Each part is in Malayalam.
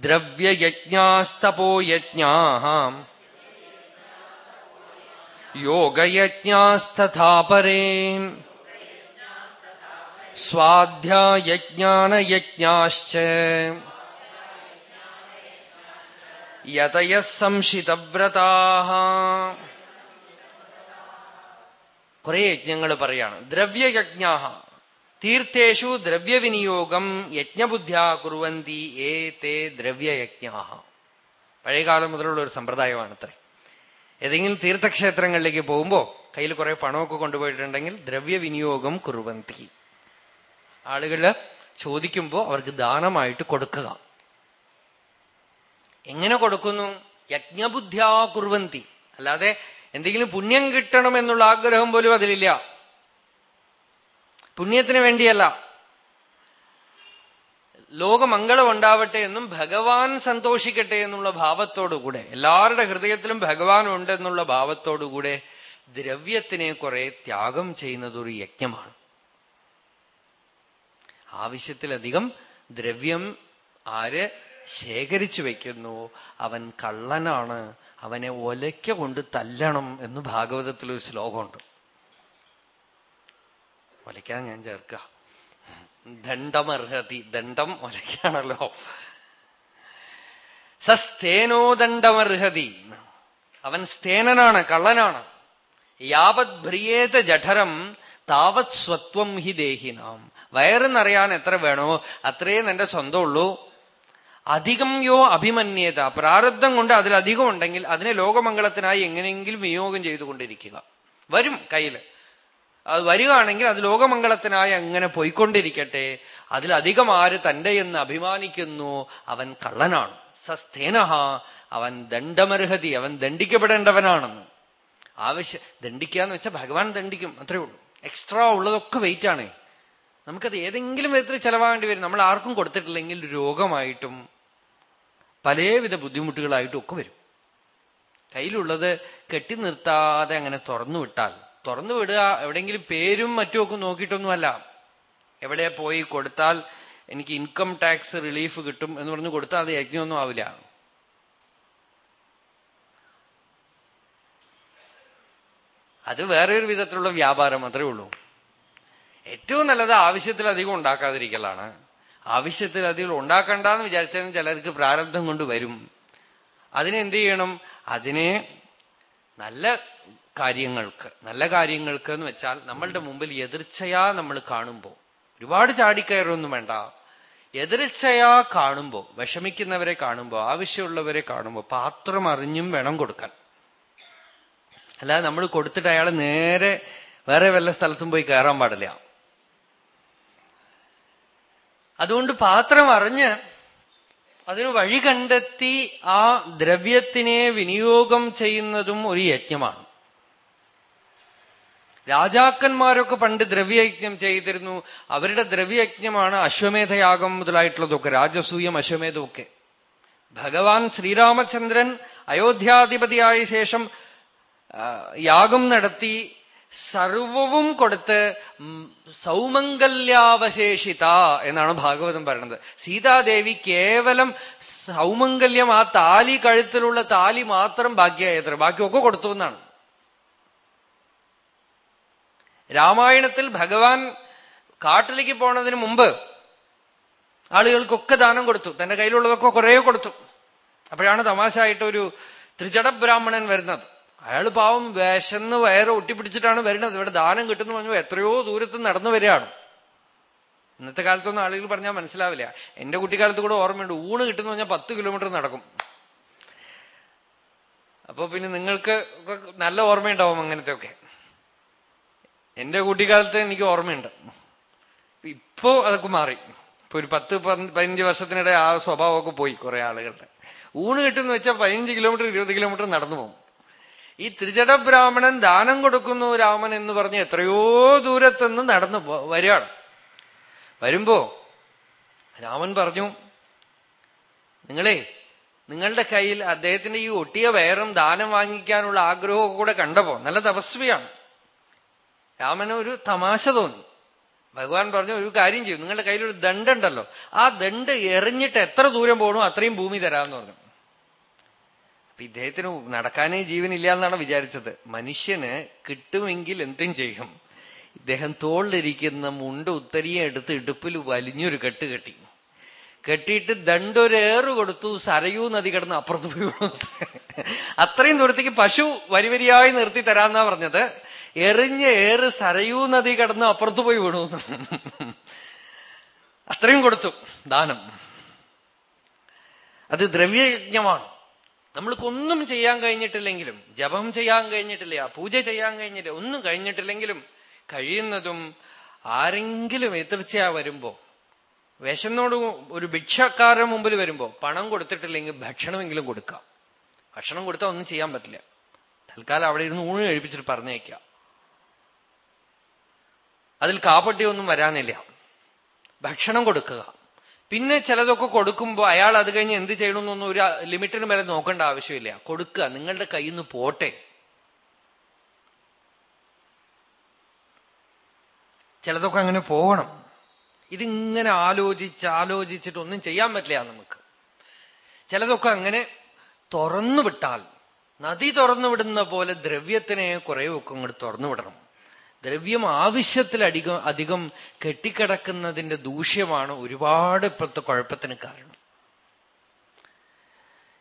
ദ്രവ്യയജ്ഞാസ്തപോ യജ്ഞാ യോഗയജ്ഞാസ്തഥാ പരേ സ്വാധ്യായജ്ഞാനയജ്ഞാശ്ച യതയ സംശിതവ്രതാ കുറെ യജ്ഞങ്ങൾ പറയാണ്. ദ്രവ്യയജ്ഞാ. തീർത്ഥേഷു ദ്രവ്യവിനിയോഗം യജ്ഞബുദ്ധ്യാ കുറുവന്തി ഏ തേ ദ്രവ്യയജ്ഞാ പഴയകാലം മുതലുള്ള ഒരു സമ്പ്രദായമാണത്രേ. ഏതെങ്കിലും തീർത്ഥക്ഷേത്രങ്ങളിലേക്ക് പോകുമ്പോ കയ്യിൽ കുറെ പണമൊക്കെ കൊണ്ടുപോയിട്ടുണ്ടെങ്കിൽ ദ്രവ്യവിനിയോഗം കുറുവന്തി. ആളുകൾ ചോദിക്കുമ്പോൾ അവർക്ക് ദാനമായിട്ട് കൊടുക്കുക. എങ്ങനെ കൊടുക്കുന്നു? യജ്ഞബുദ്ധ്യാ കുറുവന്തി. അല്ലാതെ എന്തെങ്കിലും പുണ്യം കിട്ടണം എന്നുള്ള ആഗ്രഹം പോലും അതിലില്ല. പുണ്യത്തിന് വേണ്ടിയല്ല. ലോകമംഗളം ഉണ്ടാവട്ടെ എന്നും ഭഗവാൻ സന്തോഷിക്കട്ടെ എന്നുള്ള ഭാവത്തോടുകൂടെ എല്ലാവരുടെ ഹൃദയത്തിലും ഭഗവാൻ ഉണ്ട് എന്നുള്ള ഭാവത്തോടുകൂടെ ദ്രവ്യത്തിനെ കുറെ ത്യാഗം ചെയ്യുന്നത് ഒരു യജ്ഞമാണ്. ആവശ്യത്തിലധികം ദ്രവ്യം ആര് ശേഖരിച്ചു വയ്ക്കുന്നു അവൻ കള്ളനാണ്. അവനെ ഒലയ്ക്ക കൊണ്ട് തല്ലണം എന്ന് ഭാഗവതത്തിലൊരു ശ്ലോകമുണ്ട്. ഒലയ്ക്കാൻ ഞാൻ ചേർക്കുക ദണ്ഡമർഹതി. ദണ്ഡം ഒലയ്ക്കാണല്ലോ. സസ്തേനോ ദണ്ഡമർഹതി. അവൻ സ്തേനനാണ് കള്ളനാണ്. യാവത് ഭ്രിയേത ജഠരം താവത് സ്വത്വം ഹി ദേഹിനാം വയറെന്നറിയാൻ എത്ര വേണോ അത്രയും എന്റെ സ്വന്തമുള്ളൂ. അധികം യോ അഭിമന്യത. പ്രാരബ്ധം കൊണ്ട് അതിലധികം ഉണ്ടെങ്കിൽ അതിനെ ലോകമംഗളത്തിനായി എങ്ങനെയെങ്കിലും വിനിയോഗം ചെയ്തുകൊണ്ടിരിക്കുക. വരും കയ്യിൽ. അത് വരികയാണെങ്കിൽ അത് ലോകമംഗളത്തിനായി അങ്ങനെ പോയിക്കൊണ്ടിരിക്കട്ടെ. അതിലധികം ആര് തന്റെ എന്ന് അഭിമാനിക്കുന്നു അവൻ കള്ളനാണ്. സസ്തേനഹ അവൻ ദണ്ഡമർഹതി അവൻ ദണ്ഡിക്കപ്പെടേണ്ടവനാണെന്ന്. ആവശ്യ ദണ്ഡിക്കുക എന്ന് വെച്ചാൽ ഭഗവാൻ ദണ്ഡിക്കും അത്രേ ഉള്ളൂ. എക്സ്ട്രാ ഉള്ളതൊക്കെ വെയിറ്റ് ആണ് നമുക്കത് ഏതെങ്കിലും വിധത്തിൽ ചെലവാകേണ്ടി വരും. നമ്മൾ ആർക്കും കൊടുത്തിട്ടില്ലെങ്കിൽ രോഗമായിട്ടും പലവിധ ബുദ്ധിമുട്ടുകളായിട്ടും ഒക്കെ വരും. കയ്യിലുള്ളത് കെട്ടി നിർത്താതെ അങ്ങനെ തുറന്നു വിട്ടാൽ തുറന്നു വിടുക എവിടെയെങ്കിലും പേരും മറ്റുമൊക്കെ നോക്കിയിട്ടൊന്നുമല്ല. എവിടെ പോയി കൊടുത്താൽ എനിക്ക് ഇൻകം ടാക്സ് റിലീഫ് കിട്ടും എന്ന് പറഞ്ഞു കൊടുത്താൽ അത് യജ്ഞമൊന്നും ആവില്ല. അത് വേറെ ഒരു വിധത്തിലുള്ള വ്യാപാരം അത്രേ ഉള്ളൂ. ഏറ്റവും നല്ലത് ആവശ്യത്തിലധികം ഉണ്ടാക്കാതിരിക്കലാണ്. ആവശ്യത്തിലധികം ഉണ്ടാക്കണ്ടെന്ന് വിചാരിച്ചാലും ചിലർക്ക് പ്രാരബ്ധം കൊണ്ട് വരും. അതിനെന്ത് ചെയ്യണം? അതിനെ നല്ല കാര്യങ്ങൾക്ക് നല്ല കാര്യങ്ങൾക്ക് എന്ന് വെച്ചാൽ നമ്മളുടെ മുമ്പിൽ എതിർച്ചയാ നമ്മൾ കാണുമ്പോ ഒരുപാട് ചാടിക്കയറൊന്നും വേണ്ട. എതിർച്ചയാ കാണുമ്പോ വിഷമിക്കുന്നവരെ കാണുമ്പോ ആവശ്യമുള്ളവരെ കാണുമ്പോ പാത്രം അറിഞ്ഞും വേണം കൊടുക്കാൻ. അല്ലാതെ നമ്മൾ കൊടുത്തിട്ട് അയാൾ നേരെ വേറെ വല്ല സ്ഥലത്തും പോയി കയറാൻ പാടില്ല. അതുകൊണ്ട് പാത്രം അറിഞ്ഞ് അതിന് വഴി കണ്ടെത്തി ആ ദ്രവ്യത്തിനെ വിനിയോഗം ചെയ്യുന്നതും ഒരു യജ്ഞമാണ്. രാജാക്കന്മാരൊക്കെ പണ്ട് ദ്രവ്യയജ്ഞം ചെയ്തിരുന്നു. അവരുടെ ദ്രവ്യയജ്ഞമാണ് അശ്വമേധയാഗം മുതലായിട്ടുള്ളതൊക്കെ രാജസൂയം അശ്വമേധമൊക്കെ. ഭഗവാൻ ശ്രീരാമചന്ദ്രൻ അയോധ്യാധിപതിയായ ശേഷം യാഗം നടത്തി സർവവും കൊടുത്ത് സൗമംഗല്യാവശേഷിത എന്നാണ് ഭാഗവതം പറയുന്നത്. സീതാദേവി കേവലം സൗമംഗല്യം ആ താലി കഴുത്തിലുള്ള താലി മാത്രം ബാക്കിയായത്ര ബാക്കിയൊക്കെ കൊടുത്തു എന്നാണ്. രാമായണത്തിൽ ഭഗവാൻ കാട്ടിലേക്ക് പോണതിന് മുമ്പ് ആളുകൾക്കൊക്കെ ദാനം കൊടുത്തു. തന്റെ കയ്യിലുള്ളതൊക്കെ കുറേ കൊടുത്തു. അപ്പോഴാണ് തമാശയായിട്ട് ഒരു ത്രിജട ബ്രാഹ്മണൻ വരുന്നത്. അയാൾ പാവം വിശന്ന് വയറ് ഒട്ടിപ്പിടിച്ചിട്ടാണ് വരുന്നത്. ഇവിടെ ദാനം കിട്ടുന്നു പറഞ്ഞു എത്രയോ ദൂരത്ത് നടന്നു വരികയാണ്. ഇന്നത്തെ കാലത്തൊന്നും ആളുകൾ പറഞ്ഞാൽ മനസ്സിലാവില്ല. എന്റെ കുട്ടിക്കാലത്ത് കൂടെ ഓർമ്മയുണ്ട്. ഊണ് കിട്ടുന്നു പറഞ്ഞാൽ പത്ത് കിലോമീറ്റർ നടക്കും. അപ്പൊ പിന്നെ നിങ്ങൾക്ക് നല്ല ഓർമ്മയുണ്ടാവും അങ്ങനത്തെ ഒക്കെ എന്റെ കുട്ടിക്കാലത്ത് എനിക്ക് ഓർമ്മയുണ്ട്. ഇപ്പോ അതൊക്കെ മാറി. ഇപ്പൊ ഒരു പത്ത് പതിനഞ്ച് വർഷത്തിനിടെ ആ സ്വഭാവമൊക്കെ പോയി കുറെ ആളുകളുടെ. ഊണ് കിട്ടുന്ന വെച്ചാൽ പതിനഞ്ച് കിലോമീറ്റർ ഇരുപത് കിലോമീറ്റർ നടന്നു പോകും. ഈ ത്രിജട ബ്രാഹ്മണൻ ദാനം കൊടുക്കുന്നു രാമൻ എന്ന് പറഞ്ഞ് എത്രയോ ദൂരത്തുനിന്ന് നടന്നു വരികയാണ്. വരുമ്പോ രാമൻ പറഞ്ഞു നിങ്ങളെ നിങ്ങളുടെ കയ്യിൽ അദ്ദേഹത്തിന്റെ ഈ ഒട്ടിയ വയറും ദാനം വാങ്ങിക്കാനുള്ള ആഗ്രഹവും കൂടെ കണ്ടപ്പോ നല്ല തപസ്വിയാണ്. രാമന് ഒരു തമാശ തോന്നി. ഭഗവാൻ പറഞ്ഞു ഒരു കാര്യം ചെയ്യും നിങ്ങളുടെ കയ്യിലൊരു ദണ്ടുണ്ടല്ലോ ആ ദണ്ട് എറിഞ്ഞിട്ട് എത്ര ദൂരം പോകണോ അത്രയും ഭൂമി തരാമെന്ന് പറഞ്ഞു. അപ്പൊ ഇദ്ദേഹത്തിന് നടക്കാനേ ജീവനില്ല എന്നാണ് വിചാരിച്ചത്. മനുഷ്യന് കിട്ടുമെങ്കിൽ എന്തും ചെയ്യും. ഇദ്ദേഹം തോളിലിരിക്കുന്ന മുണ്ട് ഉത്തരിയെ എടുത്ത് ഇടുപ്പിൽ വലിഞ്ഞൊരു കെട്ട് കെട്ടി. കെട്ടിയിട്ട് ദണ്ടൊരേറ് കൊടുത്തു സരയൂ നദി കിടന്ന് അപ്പുറത്ത് പോയി അത്രയും ദൂരത്തേക്ക് പശു വരിവരിയായി നിർത്തി തരാന്നാ പറഞ്ഞത്. എറിഞ്ഞ് ഏറ് സരയൂ നദി കിടന്ന് അപ്പുറത്ത് പോയി വീണു. അത്രയും കൊടുത്തു ദാനം. അത് ദ്രവ്യയജ്ഞമാണ്. നമ്മൾക്കൊന്നും ചെയ്യാൻ കഴിഞ്ഞിട്ടില്ലെങ്കിലും ജപം ചെയ്യാൻ കഴിഞ്ഞിട്ടില്ല പൂജ ചെയ്യാൻ കഴിഞ്ഞിട്ടില്ല ഒന്നും കഴിഞ്ഞിട്ടില്ലെങ്കിലും കഴിയുന്നതും ആരെങ്കിലും എതിർച്ചയാ വരുമ്പോ വിശന്നോട് ഒരു ഭിക്ഷക്കാരുടെ മുമ്പിൽ വരുമ്പോ പണം കൊടുത്തിട്ടില്ലെങ്കിൽ ഭക്ഷണമെങ്കിലും കൊടുക്കാം. ഭക്ഷണം കൊടുത്താൽ ഒന്നും ചെയ്യാൻ പറ്റില്ല. തൽക്കാലം അവിടെ ഇരുന്ന് ഊണ് കഴിപ്പിച്ചിട്ട് പറഞ്ഞേക്കാം. അതിൽ കാപ്പട്ടിയൊന്നും വരാനില്ല. ഭക്ഷണം കൊടുക്കുക. പിന്നെ ചിലതൊക്കെ കൊടുക്കുമ്പോൾ അയാൾ അത് കഴിഞ്ഞ് എന്ത് ചെയ്യണമെന്നൊന്നും ഒരു ലിമിറ്റിന് മേലെ നോക്കേണ്ട ആവശ്യമില്ല. കൊടുക്കുക. നിങ്ങളുടെ കയ്യിൽ നിന്ന് പോട്ടെ. ചിലതൊക്കെ അങ്ങനെ പോകണം. ഇതിങ്ങനെ ആലോചിച്ച് ആലോചിച്ചിട്ട് ഒന്നും ചെയ്യാൻ പറ്റില്ല നമുക്ക്. ചിലതൊക്കെ അങ്ങനെ തുറന്നു വിട്ടാൽ നദി തുറന്നു വിടുന്ന പോലെ ദ്രവ്യത്തിനെ കുറേയൊക്കെ ഇങ്ങോട്ട് തുറന്നു വിടണം. ദ്രവ്യം ആവശ്യത്തിലധികം അധികം കെട്ടിക്കിടക്കുന്നതിന്റെ ദൂഷ്യമാണ് ഒരുപാട് ഇപ്പോഴത്തെ കുഴപ്പത്തിന് കാരണം.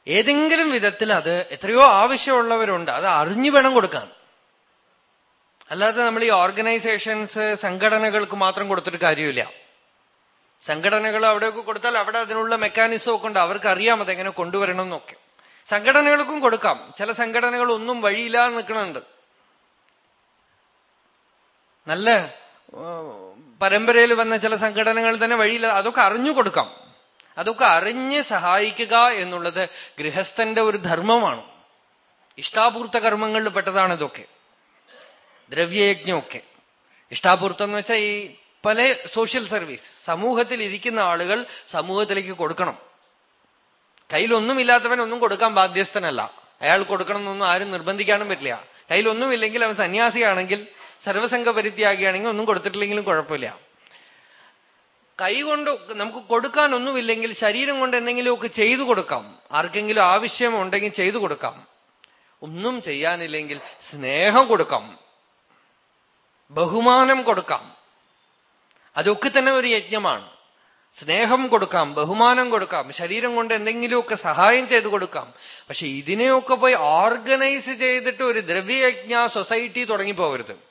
ഏതെങ്കിലും വിധത്തിൽ അത് എത്രയോ ആവശ്യമുള്ളവരുണ്ട്. അത് അറിഞ്ഞു വേണം കൊടുക്കാൻ. അല്ലാതെ നമ്മൾ ഈ ഓർഗനൈസേഷൻസ് സംഘടനകൾക്ക് മാത്രം കൊടുത്തിട്ട് കാര്യമില്ല. സംഘടനകൾ അവിടെയൊക്കെ കൊടുത്താൽ അവിടെ അതിനുള്ള മെക്കാനിസം ഒക്കെ ഉണ്ട്. അവർക്ക് അറിയാം അതെങ്ങനെ കൊണ്ടുവരണം എന്നൊക്കെ. സംഘടനകൾക്കും കൊടുക്കാം. ചില സംഘടനകൾ ഒന്നും വഴിയില്ലാതെ നിൽക്കണുണ്ട് നല്ല പരമ്പരയിൽ വന്ന ചില സംഘടനകൾ തന്നെ വഴിയില്ല അതൊക്കെ അറിഞ്ഞു കൊടുക്കാം. അതൊക്കെ അറിഞ്ഞ് സഹായിക്കുക എന്നുള്ളത് ഗൃഹസ്ഥന്റെ ഒരു ധർമ്മമാണ്. ഇഷ്ടാപൂർത്ത കർമ്മങ്ങളിൽ പെട്ടതാണ് ഇതൊക്കെ. ദ്രവ്യയജ്ഞമൊക്കെ. ഇഷ്ടാപൂർത്തം എന്ന് വെച്ചാൽ ഈ പല സോഷ്യൽ സർവീസ് സമൂഹത്തിൽ ഇരിക്കുന്ന ആളുകൾ സമൂഹത്തിലേക്ക് കൊടുക്കണം. കയ്യിലൊന്നുമില്ലാത്തവൻ ഒന്നും കൊടുക്കാൻ ബാധ്യസ്ഥനല്ല. അയാൾ കൊടുക്കണം എന്നൊന്നും ആരും നിർബന്ധിക്കാനും പറ്റില്ല. കയ്യിലൊന്നുമില്ലെങ്കിൽ അവൻ സന്യാസിയാണെങ്കിൽ സർവസംഘ പരിത്യാഗിയാണെങ്കിൽ ഒന്നും കൊടുത്തിട്ടില്ലെങ്കിലും കുഴപ്പമില്ല. കൈ കൊണ്ട് നമുക്ക് കൊടുക്കാൻ ഒന്നുമില്ലെങ്കിൽ ശരീരം കൊണ്ട് എന്തെങ്കിലുമൊക്കെ ചെയ്തു കൊടുക്കാം. ആർക്കെങ്കിലും ആവശ്യം ഉണ്ടെങ്കിൽ ചെയ്തു കൊടുക്കാം. ഒന്നും ചെയ്യാനില്ലെങ്കിൽ സ്നേഹം കൊടുക്കാം. ബഹുമാനം കൊടുക്കാം. അതൊക്കെ തന്നെ ഒരു യജ്ഞമാണ്. സ്നേഹം കൊടുക്കാം ബഹുമാനം കൊടുക്കാം ശരീരം കൊണ്ട് എന്തെങ്കിലുമൊക്കെ സഹായം ചെയ്തു കൊടുക്കാം. പക്ഷെ ഇതിനെയൊക്കെ പോയി ഓർഗനൈസ് ചെയ്തിട്ട് ഒരു ദ്രവ്യയജ്ഞ സൊസൈറ്റി തുടങ്ങിപ്പോകരുത്.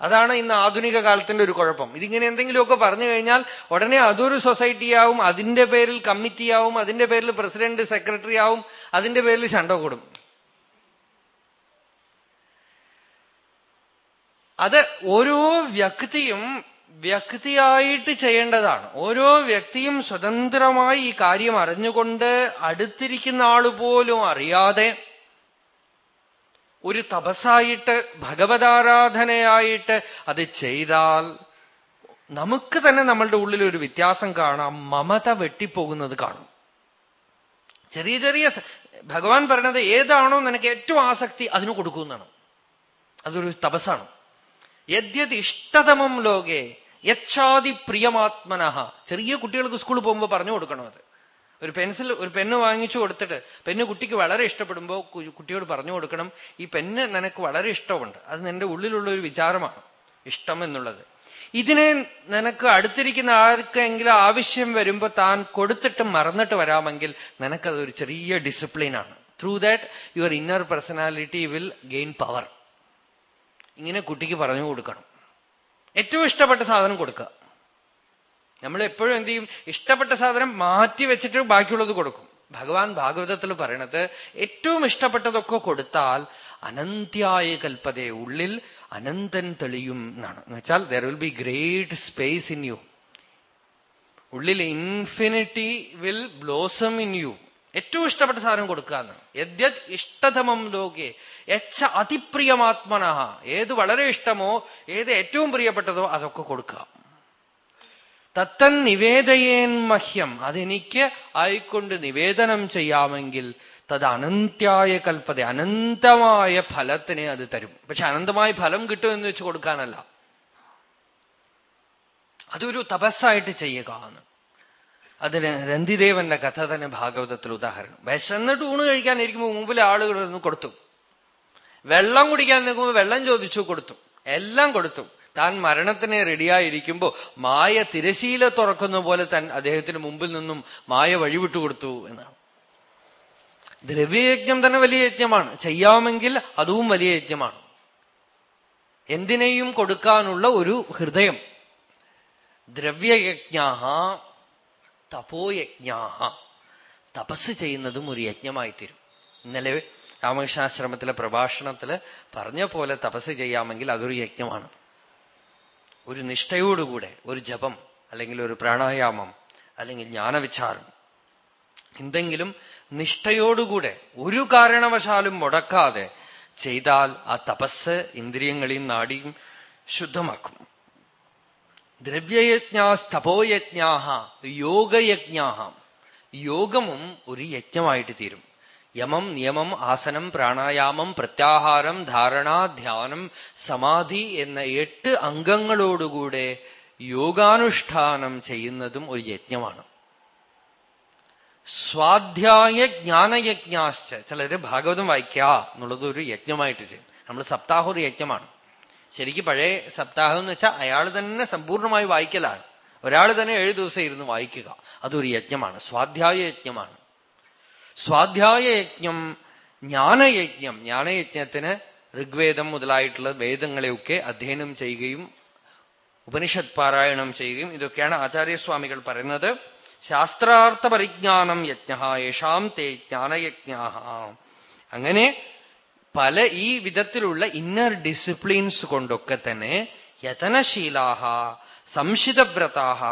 അതാണ് ഇന്ന് ആധുനിക കാലത്തിന്റെ ഒരു കുഴപ്പം. ഇതിങ്ങനെ എന്തെങ്കിലുമൊക്കെ പറഞ്ഞു കഴിഞ്ഞാൽ ഉടനെ അതൊരു സൊസൈറ്റിയാവും അതിന്റെ പേരിൽ കമ്മിറ്റിയാവും അതിന്റെ പേരിൽ പ്രസിഡന്റ് സെക്രട്ടറി ആവും അതിന്റെ പേരിൽ ശണ്ട കൂടും. അത് ഓരോ വ്യക്തിയും വ്യക്തിയായിട്ട് ചെയ്യേണ്ടതാണ്. ഓരോ വ്യക്തിയും സ്വതന്ത്രമായി ഈ കാര്യം അറിഞ്ഞുകൊണ്ട് അടുത്തിരിക്കുന്ന ആളുപോലും അറിയാതെ ഒരു തപസ്സായിട്ട് ഭഗവതാരാധനയായിട്ട് അത് ചെയ്താൽ നമുക്ക് തന്നെ നമ്മളുടെ ഉള്ളിൽ ഒരു വ്യത്യാസം കാണാം മമത വെട്ടിപ്പോകുന്നത് കാണും. ചെറിയ ചെറിയ ഭഗവാൻ പറയണത് ഏതാണോ നിനക്ക് ഏറ്റവും ആസക്തി അതിന് കൊടുക്കുന്നതാണ് അതൊരു തപസ്സാണ്. യദ്യത് ഇഷ്ടതമം ലോകെ യച്ഛാതി പ്രിയമാത്മനഹ. ചെറിയ കുട്ടികൾക്ക് സ്കൂളിൽ പോകുമ്പോൾ പറഞ്ഞു കൊടുക്കണം അത്. ഒരു പെൻസിൽ ഒരു പെണ്ണ് വാങ്ങിച്ചു കൊടുത്തിട്ട് പെണ്ണ് കുട്ടിക്ക് വളരെ ഇഷ്ടപ്പെടുമ്പോൾ കുട്ടിയോട് പറഞ്ഞു കൊടുക്കണം ഈ പെണ്ണ് നിനക്ക് വളരെ ഇഷ്ടമുണ്ട്. അത് നിന്റെ ഉള്ളിലുള്ള ഒരു വിചാരമാണ്. ഇഷ്ടം എന്നുള്ളത്. ഇതിനെ നിനക്ക് അടുത്തിരിക്കുന്ന ആർക്കെങ്കിലും ആവശ്യം വരുമ്പോ താൻ കൊടുത്തിട്ട് മറന്നിട്ട് വരാമെങ്കിൽ നിനക്കതൊരു ചെറിയ ഡിസിപ്ലിനാണ് through that your inner personality will gain power ഇങ്ങനെ കുട്ടിക്ക് പറഞ്ഞു കൊടുക്കണം. ഏറ്റവും ഇഷ്ടപ്പെട്ട സാധനം കൊടുക്കുക നമ്മൾ എപ്പോഴും എന്ത് ചെയ്യും? ഇഷ്ടപ്പെട്ട സാധനം മാറ്റി വെച്ചിട്ട് ബാക്കിയുള്ളത് കൊടുക്കും. ഭഗവാൻ ഭാഗവതത്തിൽ പറയണത് ഏറ്റവും ഇഷ്ടപ്പെട്ടതൊക്കെ കൊടുത്താൽ അനന്ത്യായ കൽപ്പതയെ ഉള്ളിൽ അനന്തൻ തെളിയും എന്നാണ്. എന്നുവെച്ചാൽ there will be great space in you ഉള്ളിൽ infinity will blossom in you ഏറ്റവും ഇഷ്ടപ്പെട്ട സാധനം കൊടുക്കാന്ന്. യദ്യത് ഇഷ്ടതമം ലോകെ എച്ച അതിപ്രിയമാത്മന. ഏത് വളരെ ഇഷ്ടമോ ഏത് ഏറ്റവും പ്രിയപ്പെട്ടതോ അതൊക്കെ കൊടുക്കുക. തത്തൻ നിവേദയേൻ മഹ്യം അതെനിക്ക് ആയിക്കൊണ്ട് നിവേദനം ചെയ്യാമെങ്കിൽ തത് അനന്ത്യായ കൽപ്പത അനന്തമായ ഫലത്തിനെ അത് തരും. പക്ഷെ അനന്തമായ ഫലം കിട്ടും എന്ന് വെച്ച് കൊടുക്കാനല്ല. അതൊരു തപസ്സായിട്ട് ചെയ്യുക എന്ന്. അതിന് രന്തിദേവന്റെ കഥ തന്നെ ഭാഗവതത്തിൽ ഉദാഹരണം. വിശന്നിട്ട് ഊണ് കഴിക്കാൻ ഇരിക്കുമ്പോൾ മുമ്പിൽ ആളുകൾ ഒന്ന് കൊടുത്തു. വെള്ളം കുടിക്കാൻ നിൽക്കുമ്പോൾ വെള്ളം ചോദിച്ചു കൊടുത്തു. എല്ലാം കൊടുത്തു. താൻ മരണത്തിന് റെഡിയായിരിക്കുമ്പോൾ മായ തിരശീല തുറക്കുന്ന പോലെ തൻ അദ്ദേഹത്തിന് മുമ്പിൽ നിന്നും മായ വഴിവിട്ടു കൊടുത്തു എന്നാണ്. ദ്രവ്യയജ്ഞം തന്നെ വലിയ യജ്ഞമാണ്. ചെയ്യാമെങ്കിൽ അതും വലിയ യജ്ഞമാണ്. എന്തിനേയും കൊടുക്കാനുള്ള ഒരു ഹൃദയം. ദ്രവ്യയജ്ഞാഹ തപോയജ്ഞാഹ. തപസ് ചെയ്യുന്നതും ഒരു യജ്ഞമായി തീരും ഇന്നലെ രാമകൃഷ്ണാശ്രമത്തിലെ പ്രഭാഷണത്തിൽ പറഞ്ഞ പോലെ തപസ് ചെയ്യാമെങ്കിൽ അതൊരു യജ്ഞമാണ്. ഒരു നിഷ്ഠയോടുകൂടെ ഒരു ജപം അല്ലെങ്കിൽ ഒരു പ്രാണായാമം അല്ലെങ്കിൽ ജ്ഞാനവിചാരം. എന്തെങ്കിലും നിഷ്ഠയോടുകൂടെ ഒരു കാരണവശാലും മുടക്കാതെ ചെയ്താൽ ആ തപസ് ഇന്ദ്രിയങ്ങളെയും നാടിയും ശുദ്ധമാക്കും. ദ്രവ്യയജ്ഞാസ്തപോയജ്ഞാഹ യോഗയജ്ഞാഹ. യോഗമും ഒരു യജ്ഞമായിട്ട് തീരും. യമം നിയമം ആസനം പ്രാണായാമം പ്രത്യാഹാരം ധാരണ ധ്യാനം സമാധി എന്ന എട്ട് അംഗങ്ങളോടുകൂടെ യോഗാനുഷ്ഠാനം ചെയ്യുന്നതും ഒരു യജ്ഞമാണ്. സ്വാധ്യായ ജ്ഞാനയജ്ഞാശ്ച. ചിലര് ഭാഗവതം വായിക്കുക എന്നുള്ളത് ഒരു യജ്ഞമായിട്ട് ചെയ്യും. നമ്മൾ സപ്താഹ ഒരു യജ്ഞമാണ്. ശരിക്കും പഴയ സപ്താഹം എന്ന് വെച്ചാൽ അയാൾ തന്നെ സമ്പൂർണമായി വായിക്കലാണ്. ഒരാൾ തന്നെ ഏഴു ദിവസം ഇരുന്ന് വായിക്കുക. അതൊരു യജ്ഞമാണ്. സ്വാധ്യായ യജ്ഞമാണ്. സ്വാധ്യായ യജ്ഞം ജ്ഞാനയജ്ഞം. ജ്ഞാനയജ്ഞത്തിന് ഋഗ്വേദം മുതലായിട്ടുള്ള വേദങ്ങളെയൊക്കെ അധ്യയനം ചെയ്യുകയും ഉപനിഷത് പാരായണം ചെയ്യുകയും ഇതൊക്കെയാണ് ആചാര്യസ്വാമികൾ പറയുന്നത്. ശാസ്ത്രാർത്ഥ പരിജ്ഞാനം യജ്ഞ യേഷാം തേ ജ്ഞാനയജ്ഞ. അങ്ങനെ പല ഈ വിധത്തിലുള്ള ഇന്നർ ഡിസിപ്ലിൻസ് കൊണ്ടൊക്കെ തന്നെ യതനശീലാഹ സംശിതവ്രതാഹ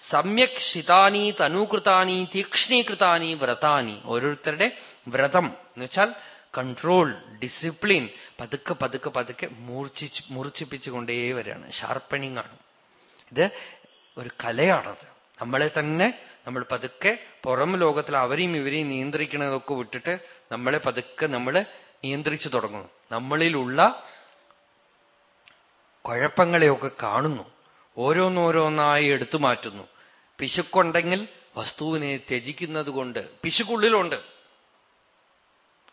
സമ്യക് ശിതാനി തനൂകൃതാനി തീക്ഷ്ണീകൃതാനി വ്രതാനി ഓരോരുത്തരുടെ വ്രതം. എന്ന് വെച്ചാൽ കൺട്രോൾ ഡിസിപ്ലിൻ പതുക്കെ പതുക്കെ പതുക്കെ മൂർച്ഛിച്ച് മൂർച്ഛിപ്പിച്ചുകൊണ്ടേ വരികയാണ്. ഷാർപ്പണിങ് ആണ്. ഇത് ഒരു കലയാണത്. നമ്മളെ തന്നെ നമ്മൾ പതുക്കെ പുറം ലോകത്തിൽ അവരെയും ഇവരെയും നിയന്ത്രിക്കുന്നതൊക്കെ വിട്ടിട്ട് നമ്മളെ പതുക്കെ നമ്മൾ നിയന്ത്രിച്ചു തുടങ്ങുന്നു. നമ്മളിലുള്ള കുഴപ്പങ്ങളെയൊക്കെ കാണുന്നു. ഓരോന്നോരോന്നായി എടുത്തു മാറ്റുന്നു. പിശുക്കുണ്ടെങ്കിൽ വസ്തുവിനെ ത്യജിക്കുന്നത് കൊണ്ട് പിശുക്കുള്ളിലുണ്ട്.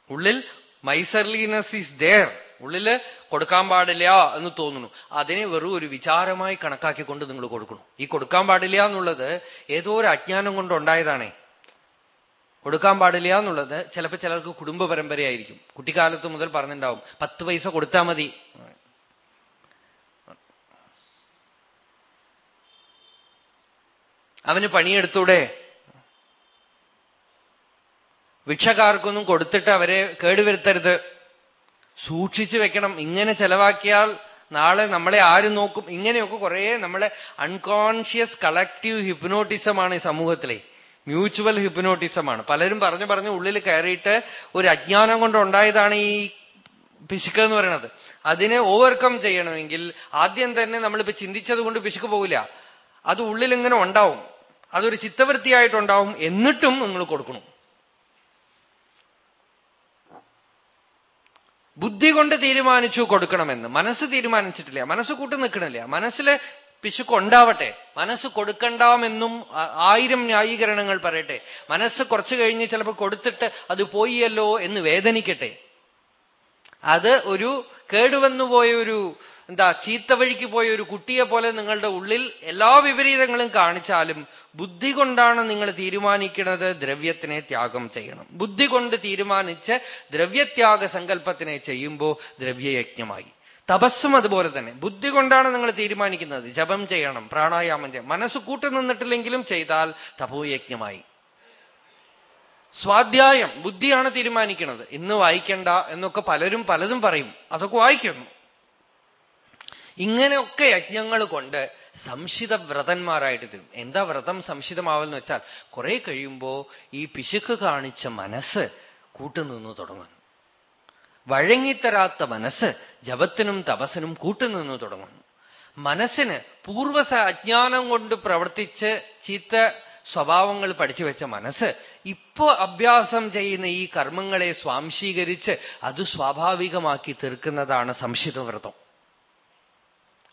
ഉള്ളിൽ മൈസർലീനസ് ഈസ് ദേർ ഉള്ളിൽ കൊടുക്കാൻ പാടില്ല എന്ന് തോന്നുന്നു. അതിനെ വെറും ഒരു വിചാരമായി കണക്കാക്കിക്കൊണ്ട് നിങ്ങൾ കൊടുക്കണം ഈ കൊടുക്കാൻ പാടില്ല എന്നുള്ളത് ഏതോ ഒരു അജ്ഞാനം കൊണ്ട് ഉണ്ടായതാണേ കൊടുക്കാൻ പാടില്ല എന്നുള്ളത് ചിലപ്പോൾ ചിലർക്ക് കുടുംബ പരമ്പരയായിരിക്കും. കുട്ടിക്കാലത്ത് മുതൽ പറഞ്ഞിട്ടുണ്ടാവും. പത്ത് പൈസ കൊടുത്താൽ മതി. അവന് പണിയെടുത്തൂടെ? ഭിക്ഷക്കാർക്കൊന്നും കൊടുത്തിട്ട് അവരെ കേടുവരുത്തരുത്. സൂക്ഷിച്ചു വെക്കണം. ഇങ്ങനെ ചെലവാക്കിയാൽ നാളെ നമ്മളെ ആര് നോക്കും. ഇങ്ങനെയൊക്കെ കുറെ നമ്മളെ അൺകോൺഷ്യസ് കളക്റ്റീവ് ഹിപ്നോട്ടിസമാണ് ഈ സമൂഹത്തിലെ. മ്യൂച്വൽ ഹിപ്നോട്ടിസമാണ്. പലരും പറഞ്ഞു പറഞ്ഞു ഉള്ളിൽ കയറിയിട്ട് ഒരു അജ്ഞാനം കൊണ്ട് ഉണ്ടായതാണ് ഈ പിശുക്ക് എന്ന് പറയുന്നത്. അതിനെ ഓവർകം ചെയ്യണമെങ്കിൽ ആദ്യം തന്നെ നമ്മളിപ്പോ ചിന്തിച്ചത് കൊണ്ട് പിശുക്ക് പോകില്ല അത് ഉള്ളിൽ ഇങ്ങനെ ഉണ്ടാവും. അതൊരു ചിത്തവൃത്തിയായിട്ടുണ്ടാവും എന്നിട്ടും നിങ്ങൾ കൊടുക്കണം. ബുദ്ധി കൊണ്ട് തീരുമാനിച്ചു കൊടുക്കണമെന്ന്. മനസ്സ് തീരുമാനിച്ചിട്ടില്ല. മനസ്സ് കൂട്ടു നിൽക്കണില്ല. മനസ്സിൽ പിശുക്ക് ഉണ്ടാവട്ടെ മനസ്സ് കൊടുക്കണ്ടാമെന്നും ആയിരം ന്യായീകരണങ്ങൾ പറയട്ടെ. മനസ്സ് കുറച്ചു കഴിഞ്ഞ് ചിലപ്പോൾ കൊടുത്തിട്ട് അത് പോയിയല്ലോ എന്ന് വേദനിക്കട്ടെ. അത് ഒരു കേടുവന്നു പോയ ഒരു എന്താ ചീത്ത വഴിക്ക് പോയ ഒരു കുട്ടിയെ പോലെ നിങ്ങളുടെ ഉള്ളിൽ എല്ലാ വിപരീതങ്ങളും കാണിച്ചാലും ബുദ്ധി കൊണ്ടാണ് നിങ്ങൾ തീരുമാനിക്കുന്നത് ദ്രവ്യത്തിനെ ത്യാഗം ചെയ്യണം. ബുദ്ധി കൊണ്ട് തീരുമാനിച്ച് ദ്രവ്യത്യാഗ സങ്കല്പത്തിനെ ചെയ്യുമ്പോൾ ദ്രവ്യയജ്ഞമായി. തപസ്സും അതുപോലെ തന്നെ. ബുദ്ധി കൊണ്ടാണ് നിങ്ങൾ തീരുമാനിക്കുന്നത്. ജപം ചെയ്യണം പ്രാണായാമം ചെയ്യണം. മനസ്സ് കൂട്ടുനിന്നിട്ടില്ലെങ്കിലും ചെയ്താൽ തപോയജ്ഞമായി. സ്വാധ്യായം ബുദ്ധിയാണ് തീരുമാനിക്കുന്നത്. ഇന്ന് വായിക്കണ്ട എന്നൊക്കെ പലരും പലതും പറയും. അതൊക്കെ വായിക്കുന്നു. ഇങ്ങനെയൊക്കെ യജ്ഞങ്ങൾ കൊണ്ട് സംശിത വ്രതന്മാരായിട്ട് തരും. എന്താ വ്രതം സംശിതമാവെന്ന് വെച്ചാൽ കുറെ കഴിയുമ്പോ ഈ പിശുക്ക് കാണിച്ച മനസ്സ് കൂട്ടുനിന്നു തുടങ്ങുന്നു. വഴങ്ങിത്തരാത്ത മനസ്സ് ജപത്തിനും തപസ്സിനും കൂട്ടുനിന്ന് തുടങ്ങുന്നു. മനസ്സിന് പൂർവസ അജ്ഞാനം കൊണ്ട് പ്രവർത്തിച്ച് ചീത്ത സ്വഭാവങ്ങൾ പഠിച്ചു വെച്ച മനസ്സ് ഇപ്പോ അഭ്യാസം ചെയ്യുന്ന ഈ കർമ്മങ്ങളെ സ്വാംശീകരിച്ച് അത് സ്വാഭാവികമാക്കി തീർക്കുന്നതാണ് സംശിതവ്രതം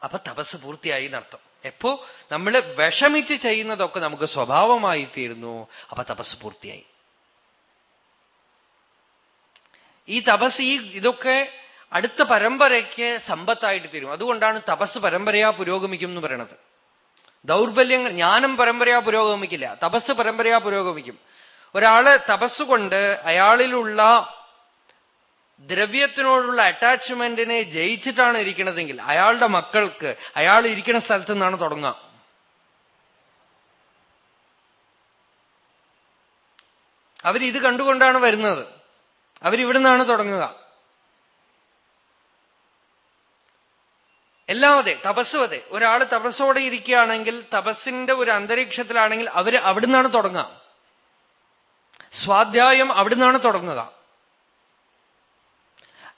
അപ്പൊ തപസ് പൂർത്തിയായി എന്നർത്ഥം. എപ്പോ നമ്മൾ വിഷമിച്ച് ചെയ്യുന്നതൊക്കെ നമുക്ക് സ്വഭാവമായി തീരുന്നു അപ്പൊ തപസ് പൂർത്തിയായി. ഈ തപസ് ഈ ഇതൊക്കെ അടുത്ത പരമ്പരയ്ക്ക് സമ്പത്തായിട്ട് തീരും. അതുകൊണ്ടാണ് തപസ് പരമ്പരയാ പുരോഗമിക്കും എന്ന് പറയണത്. ദൗർബല്യങ്ങൾ ജ്ഞാനം പരമ്പരയാ പുരോഗമിക്കില്ല. തപസ് പരമ്പരയാ പുരോഗമിക്കും. ഒരാൾ തപസ്സുകൊണ്ട് അയാളിലുള്ള ദ്രവ്യത്തിനോടുള്ള അറ്റാച്ച്മെന്റിനെ ജയിച്ചിട്ടാണ് ഇരിക്കണതെങ്കിൽ അയാളുടെ മക്കൾക്ക് അയാൾ ഇരിക്കുന്ന സ്ഥലത്ത് നിന്നാണ് തുടങ്ങുക. അവരിത് കണ്ടുകൊണ്ടാണ് വരുന്നത്. അവരിവിടുന്നാണ് തുടങ്ങുക. എല്ലാം അതെ തപസ്സും അതെ. ഒരാൾ തപസ്സോടെ ഇരിക്കുകയാണെങ്കിൽ തപസ്സിന്റെ ഒരു അന്തരീക്ഷത്തിലാണെങ്കിൽ അവർ അവിടുന്നാണ് തുടങ്ങുക. സ്വാധ്യായം അവിടുന്നാണ് തുടങ്ങുക.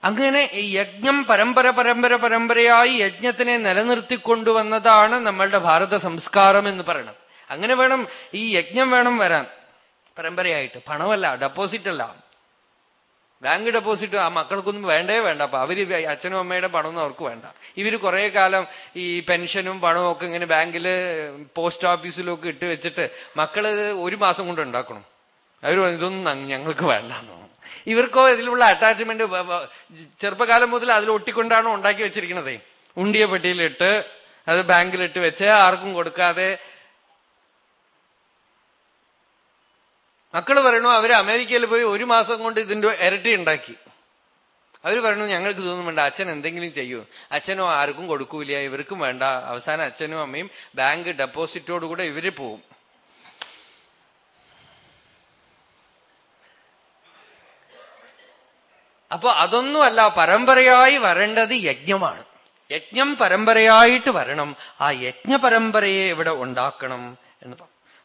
അങ്ങനെ ഈ യജ്ഞം പരമ്പര പരമ്പര പരമ്പരയായി യജ്ഞത്തിനെ നിലനിർത്തിക്കൊണ്ടുവന്നതാണ് നമ്മളുടെ ഭാരത സംസ്കാരം എന്ന് പറയുന്നത്. അങ്ങനെ വേണം ഈ യജ്ഞം വേണം വരാൻ. പരമ്പരയായിട്ട്. പണമല്ല ഡെപ്പോസിറ്റ് അല്ല. ബാങ്ക് ഡെപ്പോസിറ്റ് ആ മക്കൾക്കൊന്നും വേണ്ടേ വേണ്ട. അപ്പൊ അവർ അച്ഛനും അമ്മയുടെ പണമൊന്നും അവർക്ക് വേണ്ട. ഇവർ കുറെ കാലം ഈ പെൻഷനും പണവും ഒക്കെ ഇങ്ങനെ ബാങ്കിൽ പോസ്റ്റ് ഓഫീസിലും ഒക്കെ ഇട്ട് വെച്ചിട്ട് മക്കൾ ഒരു മാസം കൊണ്ട് ഉണ്ടാക്കണം. അവർ ഇതൊന്നും ഞങ്ങൾക്ക് വേണ്ട. ഇവർക്കോ ഇതിലുള്ള അറ്റാച്ച്മെന്റ് ചെറുപ്പകാലം മുതൽ അതിൽ ഒട്ടിക്കൊണ്ടാണ് ഉണ്ടാക്കി വെച്ചിരിക്കണതേ. ഉണ്ടിയ പെട്ടിയിലിട്ട് അത് ബാങ്കിലിട്ട് വെച്ച് ആർക്കും കൊടുക്കാതെ മക്കൾ പറയണു അവർ അമേരിക്കയിൽ പോയി ഒരു മാസം കൊണ്ട് ഇതിന്റെ ഇരട്ടി ഉണ്ടാക്കി. അവർ പറഞ്ഞു ഞങ്ങൾക്ക് ഇതൊന്നും വേണ്ട അച്ഛൻ എന്തെങ്കിലും ചെയ്യൂ. അച്ഛനോ ആർക്കും കൊടുക്കൂല ഇവർക്കും വേണ്ട. അവസാനം അച്ഛനും അമ്മയും ബാങ്ക് ഡെപ്പോസിറ്റോടുകൂടെ ഇവർ പോവും. അപ്പൊ അതൊന്നുമല്ല പരമ്പരയായി വരേണ്ടത് യജ്ഞമാണ്. യജ്ഞം പരമ്പരയായിട്ട് വരണം. ആ യജ്ഞ പരമ്പരയെ ഇവിടെ ഉണ്ടാക്കണം എന്ന്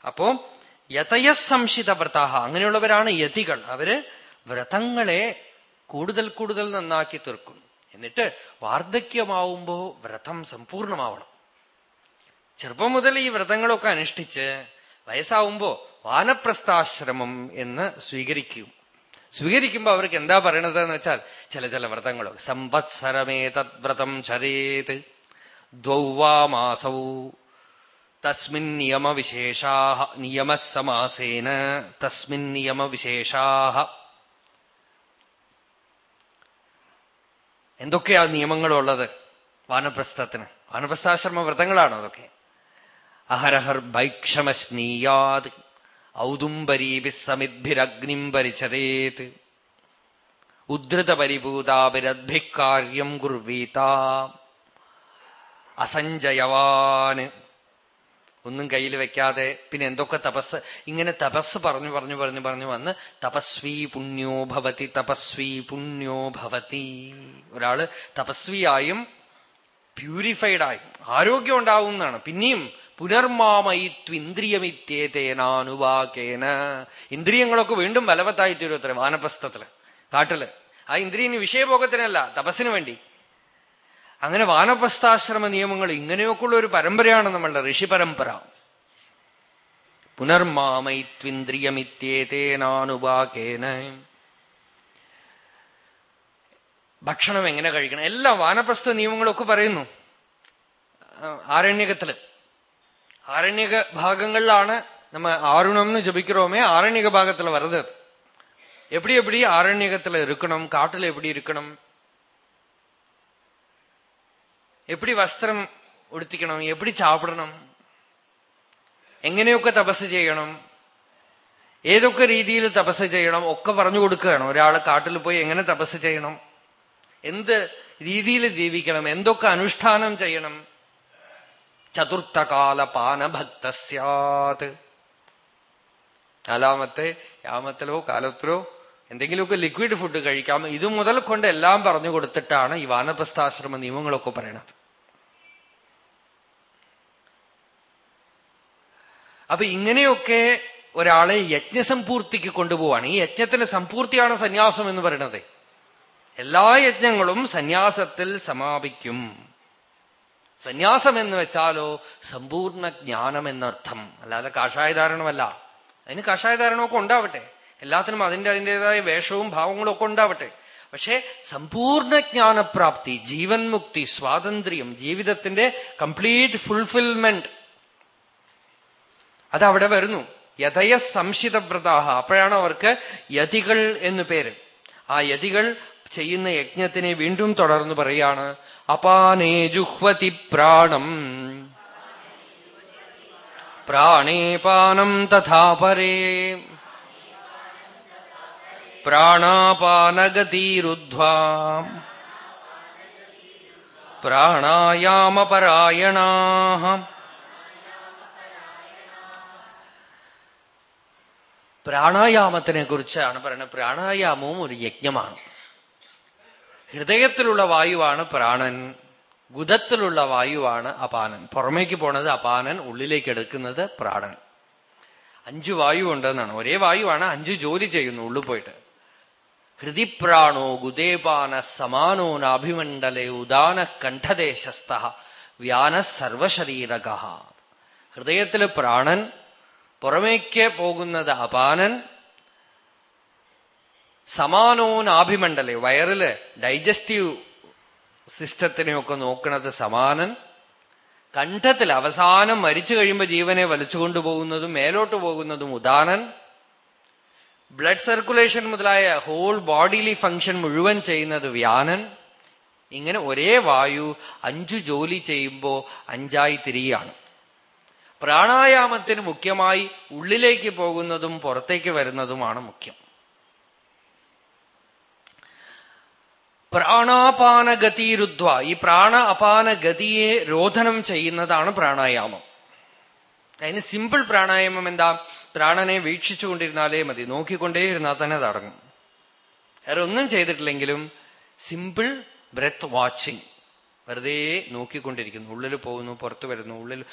അപ്പോ യതയസംശിത വ്രതാഹ അങ്ങനെയുള്ളവരാണ് യതികൾ. അവർ വ്രതങ്ങളെ കൂടുതൽ കൂടുതൽ നന്നാക്കി തീർക്കും. എന്നിട്ട് വാർദ്ധക്യമാവുമ്പോ വ്രതം സമ്പൂർണമാവണം. ചെറുപ്പം മുതൽ ഈ വ്രതങ്ങളൊക്കെ അനുഷ്ഠിച്ച് വയസ്സാവുമ്പോ വാനപ്രസ്ഥാശ്രമം എന്ന് സ്വീകരിക്കും. സ്വീകരിക്കുമ്പോ അവർക്ക് എന്താ പറയണത് എന്ന് വെച്ചാൽ ചില ചില വ്രതങ്ങളോ. സംവത്സരമേ തദ്വ്രതം ചരേത്. ദ്വൗവാമാസൗ. തസ്മിൻ നിയമവിശേഷാ നിയമസമാസേന തസ്മിൻ നിയമവിശേഷാ എന്തൊക്കെയാ നിയമങ്ങളുള്ളത് വാനപ്രസ്ഥത്തിന്? വാനപ്രസ്ഥാശ്രമ വ്രതങ്ങളാണോ അതൊക്കെ? അഹരഹർ ഭൈക്ഷമസ്നീയാത് ഔദുംബരീഭിസമിദ്ഭിരഗ്നിം പരിചരേത്. ഉദ്ധൃതപരിഭൂതാഭിരദ്ഭിക്കാര്യം കുർവീത. അസഞ്ജയവാന് ഒന്നും കയ്യിൽ വെക്കാതെ പിന്നെ എന്തൊക്കെ തപസ് ഇങ്ങനെ തപസ് പറഞ്ഞു പറഞ്ഞു പറഞ്ഞു പറഞ്ഞു വന്ന് തപസ്വി പുണ്യോ ഭവതി തപസ്വി പുണ്യോ ഭവതി. ഒരാൾ തപസ്വിയായും പ്യൂരിഫൈഡായും. ആരോഗ്യം ഉണ്ടാവും എന്നാണ് പിന്നെയും പുനർമാമയിത്വിന്ദ്രിയമിത്യേതേനാനുവാക്കേന ഇന്ദ്രിയങ്ങളൊക്കെ വീണ്ടും ബലവത്തായി തീരുവത്ര വാനപ്രസ്ഥത്തിൽ കാട്ടിൽ. ആ ഇന്ദ്രിയന് വിഷയഭോഗത്തിനല്ല തപസ്സിന് വേണ്ടി. അങ്ങനെ വാനപ്രസ്ഥാശ്രമ നിയമങ്ങൾ ഇങ്ങനെയൊക്കെയുള്ള ഒരു പരമ്പരയാണ് നമ്മളുടെ ഋഷി പരമ്പര പുനർമാമൈത്വിന്ദ്രിയമിത്യേതേനാനുവാക്കേന ഭക്ഷണം എങ്ങനെ കഴിക്കണം എല്ലാം വാനപ്രസ്ഥ നിയമങ്ങളൊക്കെ പറയുന്നു ആരണ്യകത്തില് ஆரண்யக பாகங்கள்லான நம்ம ஆருணம்னு ஜபிக்கிறோமே ஆரண்யக பாகத்துல வருது அது எப்படி எப்படி ஆரண்யகத்துல இருக்கணும் காட்டுல எப்படி இருக்கணும் എപ്പടി വസ്ത്രം ഉടുത്തിക്കണം? എപ്പടി ചാപ്പിടണം എങ്ങനെയൊക്കെ തപസ് ചെയ്യണം? ഏതൊക്കെ രീതിയിൽ തപസ് ചെയ്യണം? ഒക്കെ പറഞ്ഞു കൊടുക്കുകയാണ്. ഒരാൾ കാട്ടിൽ പോയി എങ്ങനെ തപസ് ചെയ്യണം? എന്ത് രീതിയിൽ ജീവിക്കണം? എന്തൊക്കെ അനുഷ്ഠാനം ചെയ്യണം? ചതുർത്ഥകാല പാനഭക്ത സാത് നാലാമത്തെ യാമത്തിലോ കാലത്തിലോ എന്തെങ്കിലുമൊക്കെ ലിക്വിഡ് ഫുഡ് കഴിക്കാം ഇത് മുതൽ കൊണ്ട് എല്ലാം പറഞ്ഞു കൊടുത്തിട്ടാണ് ഈ വാനപ്രസ്ഥാശ്രമ നിയമങ്ങളൊക്കെ പറയണത്. അപ്പൊ ഇങ്ങനെയൊക്കെ ഒരാളെ യജ്ഞസമ്പൂർത്തിക്ക് കൊണ്ടുപോവാണ്. ഈ യജ്ഞത്തിന്റെ സമ്പൂർത്തിയാണ് സന്യാസം എന്ന് പറയുന്നത് എല്ലാ യജ്ഞങ്ങളും സന്യാസത്തിൽ സമാപിക്കും. സന്യാസം എന്ന് വെച്ചാലോ സമ്പൂർണ ജ്ഞാനം എന്നർത്ഥം. അല്ലാതെ കാഷായധാരണമല്ല. അതിന് കാഷായധാരണമൊക്കെ ഉണ്ടാവട്ടെ. എല്ലാത്തിനും അതിന്റെ അതിന്റെതായ വേഷവും ഭാവങ്ങളും ഒക്കെ ഉണ്ടാവട്ടെ. പക്ഷേ സമ്പൂർണ ജ്ഞാനപ്രാപ്തി ജീവൻ മുക്തി സ്വാതന്ത്ര്യം ജീവിതത്തിന്റെ കംപ്ലീറ്റ് ഫുൾഫിൽമെന്റ് അതവിടെ വരുന്നു. യഥയ സംശിതവ്രതാഹ. അപ്പോഴാണ് അവർക്ക് യതികൾ എന്നു പേര്. ആ യതികൾ ചെയ്യുന്ന യജ്ഞത്തിനെ വീണ്ടും തുടർന്ന് പറയാണ് അപാനേ ജുഹ്വതി പ്രാണം. പ്രാണേപാനം തഥാ പ്രാണായാമപരായണ പ്രാണായാമപരായണാ പ്രാണായാമത്തിനെ കുറിച്ചാണ് പറയുന്നത്. പ്രാണായാമവും ഒരു യജ്ഞമാണ്. ഹൃദയത്തിലുള്ള വായുവാണ് പ്രാണൻ ഗുദത്തിലുള്ള വായുവാണ് അപാനൻ. പുറമേക്ക് പോണത് അപാനൻ ഉള്ളിലേക്ക് എടുക്കുന്നത് പ്രാണൻ. അഞ്ചു വായു ഉണ്ടെന്നാണ് ഒരേ വായുവാണ് അഞ്ചു ജോലി ചെയ്യുന്നു ഉള്ളിൽ പോയിട്ട്. ഹൃദിപ്രാണോ ഗുദേപാന സമാനോ നാഭിമണ്ഡലെ ഉദാന കണ്ഠദേശസ്ഥ വ്യാന സർവശരീരക ഹൃദയത്തിൽ പ്രാണൻ പുറമേക്ക് പോകുന്നത് അപാനൻ സമാനോ നാഭിമണ്ഡലെ വയറിൽ ഡൈജസ്റ്റീവ് സിസ്റ്റത്തിനെയൊക്കെ നോക്കുന്നത് സമാനൻ കണ്ഠത്തിൽ അവസാനം മരിച്ചു കഴിയുമ്പോൾ ജീവനെ വലിച്ചുകൊണ്ടുപോകുന്നതും മേലോട്ട് പോകുന്നതും ഉദാനൻ ബ്ലഡ് സർക്കുലേഷൻ മുതലായ ഹോൾ ബോഡിലി ഫങ്ഷൻ മുഴുവൻ ചെയ്യുന്നത് വ്യാനൻ. ഇങ്ങനെ ഒരേ വായു അഞ്ചു ജോലി ചെയ്യുമ്പോ അഞ്ചായി തിരിയാണ്. പ്രാണായാമത്തിന് മുഖ്യമായി ഉള്ളിലേക്ക് പോകുന്നതും പുറത്തേക്ക് വരുന്നതുമാണ് മുഖ്യം. പ്രാണാപാനഗതിരുദ്ധ്വ. ഈ പ്രാണ അപാന ഗതിയെ രോധനം ചെയ്യുന്നതാണ് പ്രാണായാമം. അതിന് സിമ്പിൾ പ്രാണായാമം എന്താ? പ്രാണനെ വീക്ഷിച്ചുകൊണ്ടിരുന്നാലേ മതി. നോക്കിക്കൊണ്ടേയിരുന്നാൽ തന്നെ തടങ്ങും വേറെ ഒന്നും ചെയ്തിട്ടില്ലെങ്കിലും സിമ്പിൾ ബ്രെത്ത് വാച്ചിങ്. വെറുതെ നോക്കിക്കൊണ്ടിരിക്കുന്നു. ഉള്ളിൽ പോകുന്നു പുറത്തു വരുന്നു ഉള്ളിൽ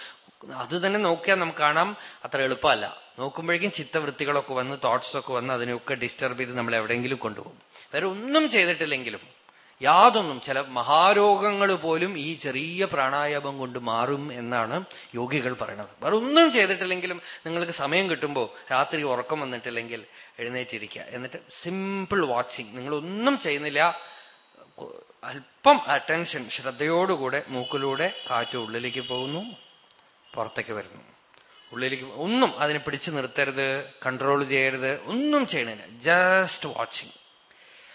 അത് തന്നെ നോക്കിയാൽ നമുക്ക് കാണാം അത്ര എളുപ്പമല്ല. നോക്കുമ്പോഴേക്കും ചിത്തവൃത്തികളൊക്കെ വന്ന് തോട്ട്സ് ഒക്കെ വന്ന് അതിനെയൊക്കെ ഡിസ്റ്റർബ് ചെയ്ത് നമ്മൾ എവിടെയെങ്കിലും കൊണ്ടുപോകും. വേറെ ഒന്നും ചെയ്തിട്ടില്ലെങ്കിലും യാതൊന്നും ചില മഹാരോഗങ്ങൾ പോലും ഈ ചെറിയ പ്രാണായാമം കൊണ്ട് മാറും എന്നാണ് യോഗികൾ പറയുന്നത് വേറെ ഒന്നും ചെയ്തിട്ടില്ലെങ്കിലും നിങ്ങൾക്ക് സമയം കിട്ടുമ്പോൾ രാത്രി ഉറക്കം വന്നിട്ടില്ലെങ്കിൽ എഴുന്നേറ്റിരിക്കുക. എന്നിട്ട് സിമ്പിൾ വാച്ചിങ് നിങ്ങൾ ഒന്നും ചെയ്യുന്നില്ല. അല്പം അറ്റൻഷൻ ശ്രദ്ധയോടുകൂടെ മൂക്കിലൂടെ കാറ്റ് ഉള്ളിലേക്ക് പോകുന്നു പുറത്തേക്ക് വരുന്നു. ഉള്ളിലേക്ക് ഒന്നും അതിനെ പിടിച്ചു നിർത്തരുത് കൺട്രോൾ ചെയ്യരുത് ഒന്നും ചെയ്യണില്ല. ജസ്റ്റ് വാച്ചിങ്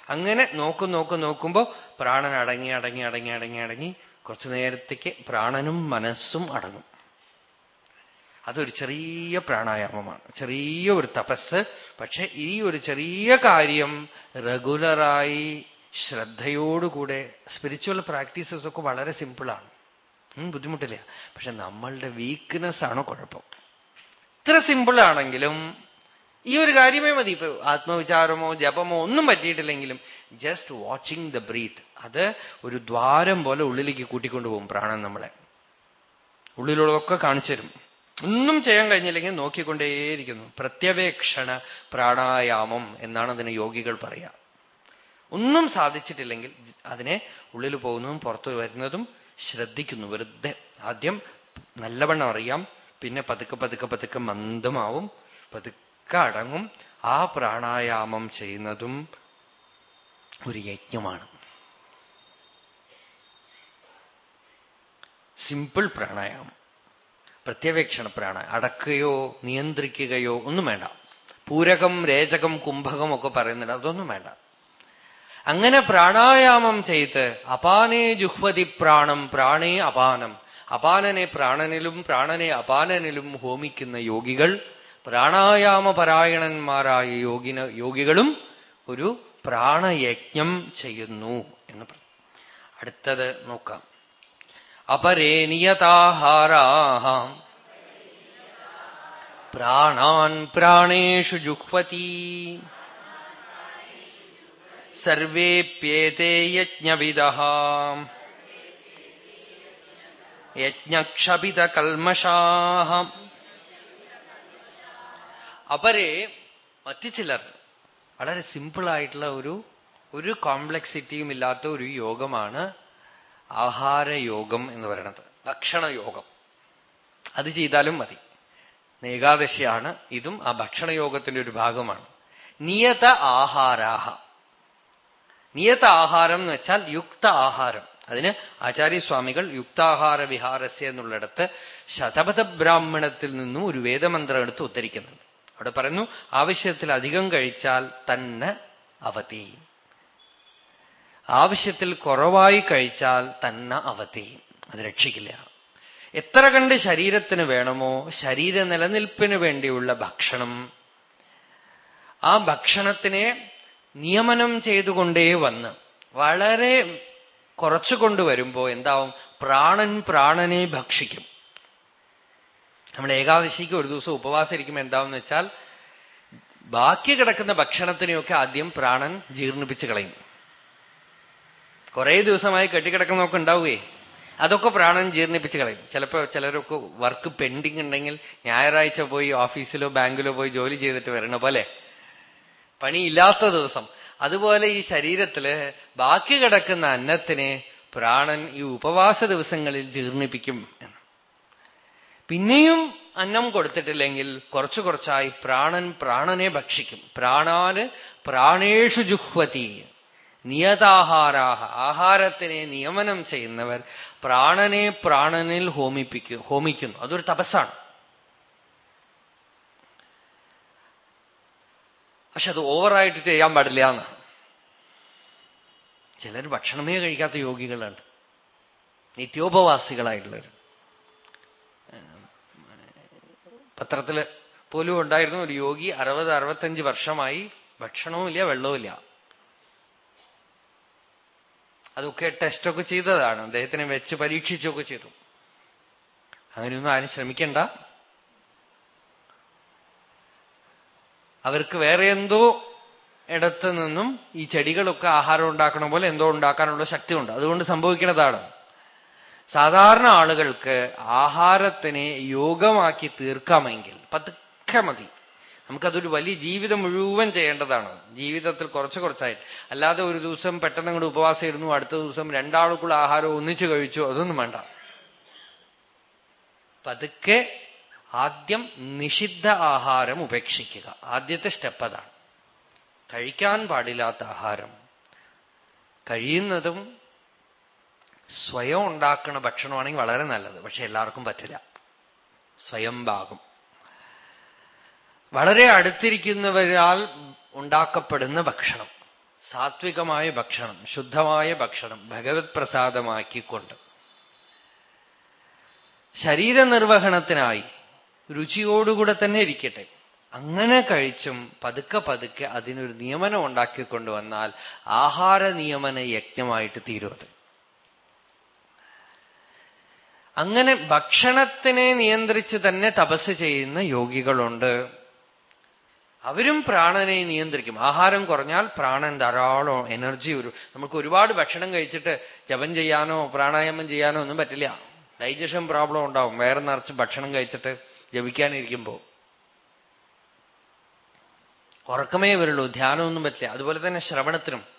അങ്ങനെ നോക്കും നോക്കും നോക്കുമ്പോ പ്രാണൻ അടങ്ങി അടങ്ങി അടങ്ങി അടങ്ങി അടങ്ങി കുറച്ചു നേരത്തേക്ക് പ്രാണനും മനസ്സും അടങ്ങും. അതൊരു ചെറിയ പ്രാണായാമമാണ്. ചെറിയ ഒരു തപസ്. പക്ഷെ ഈ ഒരു ചെറിയ കാര്യം റെഗുലറായി ശ്രദ്ധയോടുകൂടെ സ്പിരിച്വൽ പ്രാക്ടീസസ് ഒക്കെ വളരെ സിമ്പിളാണ് ബുദ്ധിമുട്ടില്ല. പക്ഷെ നമ്മളുടെ വീക്ക്നെസ് ആണ് കുഴപ്പം. ഇത്ര സിമ്പിൾ ആണെങ്കിലും ഈ ഒരു കാര്യമേ മതി. ഇപ്പൊ ആത്മവിചാരമോ ജപമോ ഒന്നും പറ്റിയിട്ടില്ലെങ്കിലും ജസ്റ്റ് വാച്ചിങ് ദ ബ്രീത്ത് അത് ഒരു ദ്വാരം പോലെ ഉള്ളിലേക്ക് കൂട്ടിക്കൊണ്ടുപോകും പ്രാണൻ നമ്മളെ. ഉള്ളിലുള്ളതൊക്കെ കാണിച്ചു തരും. ഒന്നും ചെയ്യാൻ കഴിഞ്ഞില്ലെങ്കിൽ നോക്കിക്കൊണ്ടേയിരിക്കുന്നു. പ്രത്യവേക്ഷണ പ്രാണായാമം എന്നാണ് അതിന് യോഗികൾ പറയുക ഒന്നും സാധിച്ചിട്ടില്ലെങ്കിൽ അതിനെ ഉള്ളിൽ പോകുന്നതും പുറത്തു വരുന്നതും ശ്രദ്ധിക്കുന്നു വെറുതെ. ആദ്യം നല്ലവണ്ണം അറിയാം. പിന്നെ പതുക്കെ പതുക്കെ പതുക്കെ മന്ദമാവും. പതുക്കെ അടങ്ങും ആ പ്രാണായാമം ചെയ്യുന്നതും ഒരു യജ്ഞമാണ്. സിമ്പിൾ പ്രാണായാമം. പ്രത്യവേക്ഷണ പ്രാണ അടക്കുകയോ നിയന്ത്രിക്കുകയോ ഒന്നും വേണ്ട. പൂരകം രേചകം കുംഭകം ഒക്കെ പറയുന്നുണ്ട് അതൊന്നും വേണ്ട. അങ്ങനെ പ്രാണായാമം ചെയ്ത് അപാനേ ജുഹ്വതി പ്രാണം പ്രാണേ അപാനം. അപാനനെ പ്രാണനിലും പ്രാണനെ അപാനനിലും ഹോമിക്കുന്ന യോഗികൾ പ്രാണായാമപരായണന്മാരായ യോഗിന യോഗികളും ഒരു പ്രാണയജ്ഞം ചെയ്യുന്നു എന്ന് പറഞ്ഞു അടുത്തത് നോക്കാം. അപരേ പ്രാണാൻ പ്രാണേഷു ജുഹ്വതി. സർവേപ്യേതേ യജ്ഞവിദ യജ്ഞക്ഷപിതകൽമഷാഹ. അപരെ മറ്റു ചിലർ വളരെ സിമ്പിൾ ആയിട്ടുള്ള ഒരു ഒരു കോംപ്ലക്സിറ്റിയും ഇല്ലാത്ത ഒരു യോഗമാണ് ആഹാരയോഗം എന്ന് പറയുന്നത്. ഭക്ഷണയോഗം അത് ചെയ്താലും മതി. ഏകാദശിയാണ്. ഇതും ആ ഭക്ഷണയോഗത്തിന്റെ ഒരു ഭാഗമാണ്. നിയത ആഹാരാഹ. നിയത ആഹാരം എന്ന് വെച്ചാൽ യുക്ത ആഹാരം. അതിന് ആചാര്യസ്വാമികൾ യുക്താഹാര വിഹാരസ്യ എന്നുള്ളിടത്ത് ശതപഥ ബ്രാഹ്മണത്തിൽ നിന്നും ഒരു വേദമന്ത്രം എടുത്ത് ഉദ്ധരിക്കുന്നുണ്ട്. അവിടെ പറയുന്നു ആവശ്യത്തിൽ അധികം കഴിച്ചാൽ തന്നെ അവതി ആവശ്യത്തിൽ കുറവായി കഴിച്ചാൽ തന്നെ അവതി അത് രക്ഷിക്കില്ല. എത്ര കണ്ട് ശരീരത്തിന് വേണമോ ശരീര നിലനിൽപ്പിന് വേണ്ടിയുള്ള ഭക്ഷണം. ആ ഭക്ഷണത്തിനെ നിയമനം ചെയ്തുകൊണ്ടേ വന്ന് വളരെ കുറച്ചു കൊണ്ടുവരുമ്പോ എന്താവും? പ്രാണൻ പ്രാണനെ ഭക്ഷിക്കും. നമ്മൾ ഏകാദശിക്ക് ഒരു ദിവസം ഉപവാസം ഇരിക്കുമ്പോൾ എന്താന്ന് വെച്ചാൽ ബാക്കി കിടക്കുന്ന ഭക്ഷണത്തിനെയൊക്കെ ആദ്യം പ്രാണൻ ജീർണിപ്പിച്ച് കളയും. കുറെ ദിവസമായി കെട്ടിക്കിടക്കുന്നതൊക്കെ ഉണ്ടാവുകയെ. അതൊക്കെ പ്രാണൻ ജീർണിപ്പിച്ച് കളയും. ചിലപ്പോ ചിലരൊക്കെ വർക്ക് പെൻഡിങ് ഉണ്ടെങ്കിൽ ഞായറാഴ്ച പോയി ഓഫീസിലോ ബാങ്കിലോ പോയി ജോലി ചെയ്തിട്ട് വരണ പോലെ. പണിയില്ലാത്ത ദിവസം. അതുപോലെ ഈ ശരീരത്തിൽ ബാക്കി കിടക്കുന്ന അന്നത്തിനെ പ്രാണൻ ഈ ഉപവാസ ദിവസങ്ങളിൽ ജീർണിപ്പിക്കും പിന്നെയും അന്നം കൊടുത്തിട്ടില്ലെങ്കിൽ കുറച്ചു കുറച്ചായി പ്രാണൻ പ്രാണനെ ഭക്ഷിക്കും. പ്രാണാന് പ്രാണേഷു ജുഹ്വതി. നിയതാഹാരാഹ. ആഹാരത്തിനെ നിയമനം ചെയ്യുന്നവർ പ്രാണനെ പ്രാണനിൽ ഹോമിപ്പിക്കും ഹോമിക്കുന്നു. അതൊരു തപസ്സാണ്. പക്ഷെ അത് ഓവറായിട്ട് ചെയ്യാൻ പാടില്ല ചിലർ ഭക്ഷണമേ കഴിക്കാത്ത യോഗികളുണ്ട് നിത്യോപവാസികളായിട്ടുള്ളവർ. പത്രത്തിൽ പോലും ഉണ്ടായിരുന്നു ഒരു യോഗി അറുപത് അറുപത്തഞ്ച് വർഷമായി ഭക്ഷണവുമില്ല വെള്ളവുമില്ല. അതൊക്കെ ടെസ്റ്റൊക്കെ ചെയ്തതാണ്. അദ്ദേഹത്തിനെ വെച്ച് പരീക്ഷിച്ചൊക്കെ ചെയ്തു. അങ്ങനെയൊന്നും ആരും ശ്രമിക്കണ്ട. അവർക്ക് വേറെ എന്തോ ഇടത്ത് നിന്നും ഈ ചെടികളൊക്കെ ആഹാരം ഉണ്ടാക്കണ പോലെ എന്തോ ഉണ്ടാക്കാനുള്ള ശക്തിയുണ്ട്. അതുകൊണ്ട് സംഭവിക്കുന്നതാണ്. സാധാരണ ആളുകൾക്ക് ആഹാരത്തിനെ യോഗമാക്കി തീർക്കാമെങ്കിൽ പതുക്കെ മതി. നമുക്കതൊരു വലിയ ജീവിതം മുഴുവൻ ചെയ്യേണ്ടതാണ്. ജീവിതത്തിൽ കുറച്ച് കുറച്ചായിട്ട്. അല്ലാതെ ഒരു ദിവസം പെട്ടെന്ന് അങ്ങോട്ട് ഉപവാസം ഇരുന്നു അടുത്ത ദിവസം രണ്ടാൾക്കുള്ള ആഹാരം ഒന്നിച്ചു കഴിച്ചു അതൊന്നും വേണ്ട. പതുക്കെ ആദ്യം നിഷിദ്ധ ആഹാരം ഉപേക്ഷിക്കുക. ആദ്യത്തെ സ്റ്റെപ്പ് അതാണ്. കഴിക്കാൻ പാടില്ലാത്ത ആഹാരം. കഴിയുന്നതും സ്വയം ഉണ്ടാക്കുന്ന ഭക്ഷണമാണെങ്കിൽ വളരെ നല്ലത് പക്ഷെ എല്ലാവർക്കും പറ്റില്ല. സ്വയം ഭാഗം. വളരെ അടുത്തിരിക്കുന്നവരാൽ ഉണ്ടാക്കപ്പെടുന്ന ഭക്ഷണം സാത്വികമായ ഭക്ഷണം ശുദ്ധമായ ഭക്ഷണം ഭഗവത് പ്രസാദമാക്കിക്കൊണ്ട്. ശരീര നിർവഹണത്തിനായി രുചിയോടുകൂടെ തന്നെ ഇരിക്കട്ടെ. അങ്ങനെ കഴിച്ചും പതുക്കെ പതുക്കെ അതിനൊരു നിയമനം ഉണ്ടാക്കിക്കൊണ്ടുവന്നാൽ ആഹാര നിയമന യജ്ഞമായിട്ട് തീരുമത് അങ്ങനെ ഭക്ഷണത്തിനെ നിയന്ത്രിച്ച് തന്നെ തപസ് ചെയ്യുന്ന യോഗികളുണ്ട്. അവരും പ്രാണനെ നിയന്ത്രിക്കും. ആഹാരം കുറഞ്ഞാൽ പ്രാണൻ ധാരാളം എനർജി ഒരു നമുക്ക് ഒരുപാട് ഭക്ഷണം കഴിച്ചിട്ട് ജപം ചെയ്യാനോ പ്രാണായാമം ചെയ്യാനോ ഒന്നും പറ്റില്ല. ഡൈജഷൻ പ്രോബ്ലം ഉണ്ടാവും. വേറെ നിറച്ച് ഭക്ഷണം കഴിച്ചിട്ട് ജപിക്കാനിരിക്കുമ്പോ. ഉറക്കമേ വരുള്ളൂ. ധ്യാനമൊന്നും പറ്റില്ല. അതുപോലെ തന്നെ ശ്രവണത്തിനും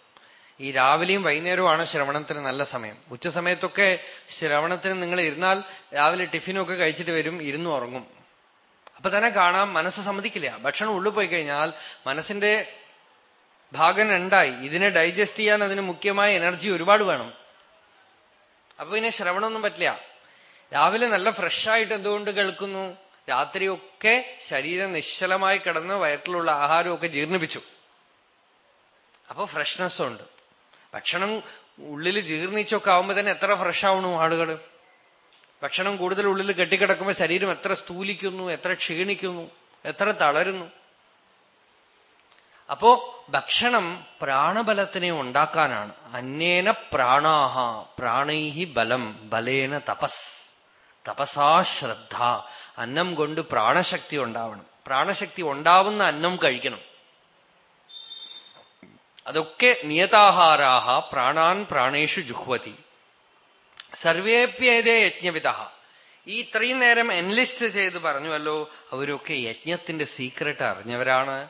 ഈ രാവിലെയും വൈകുന്നേരവുമാണ് ശ്രവണത്തിന് നല്ല സമയം. ഉച്ച സമയത്തൊക്കെ ശ്രവണത്തിന് നിങ്ങൾ ഇരുന്നാൽ രാവിലെ ടിഫിനൊക്കെ കഴിച്ചിട്ട് വരും ഇരുന്ന് ഉറങ്ങും. അപ്പൊ തന്നെ കാണാം മനസ്സ് സമ്മതിക്കില്ല. ഭക്ഷണം ഉള്ളു പോയി കഴിഞ്ഞാൽ മനസ്സിന്റെ ഭാഗം രണ്ടായി. ഇതിനെ ഡൈജസ്റ്റ് ചെയ്യാൻ അതിന് മുഖ്യമായ എനർജി ഒരുപാട് വേണം. അപ്പൊ പിന്നെ ശ്രവണമൊന്നും പറ്റില്ല. രാവിലെ നല്ല ഫ്രഷായിട്ട് എന്തുകൊണ്ട് കേൾക്കുന്നു? രാത്രിയൊക്കെ ശരീരം നിശ്ചലമായി കിടന്ന് വയറ്റിലുള്ള ആഹാരമൊക്കെ ജീർണിപ്പിച്ചു. അപ്പൊ ഫ്രഷ്നെസ് ഉണ്ട്. ഭക്ഷണം ഉള്ളിൽ ജീർണിച്ചൊക്കെ ആവുമ്പോ തന്നെ എത്ര ഫ്രഷ് ആവണു ആളുകൾ ഭക്ഷണം കൂടുതൽ ഉള്ളിൽ കെട്ടിക്കിടക്കുമ്പോ ശരീരം എത്ര സ്ഥൂലിക്കുന്നു എത്ര ക്ഷീണിക്കുന്നു എത്ര തളരുന്നു? അപ്പോ ഭക്ഷണം പ്രാണബലത്തിനെ ഉണ്ടാക്കാനാണ്. അന്യേന പ്രാണാഹ പ്രാണൈഹി ബലം ബലേന തപസ്. തപസാ ശ്രദ്ധ. അന്നം കൊണ്ട് പ്രാണശക്തി ഉണ്ടാവണം. പ്രാണശക്തി ഉണ്ടാവുന്ന അന്നം കഴിക്കണം. അതൊക്കെ നിയതാഹാരാഹ പ്രാണാൻ പ്രാണേഷു ജുഹ്വതി. സർവേപ്യേതേ യജ്ഞവിധ ഈ ഇത്രയും നേരം എൻലിസ്റ്റ് ചെയ്ത് പറഞ്ഞുവല്ലോ അവരൊക്കെ യജ്ഞത്തിന്റെ സീക്രട്ട് അറിഞ്ഞവരാണ്.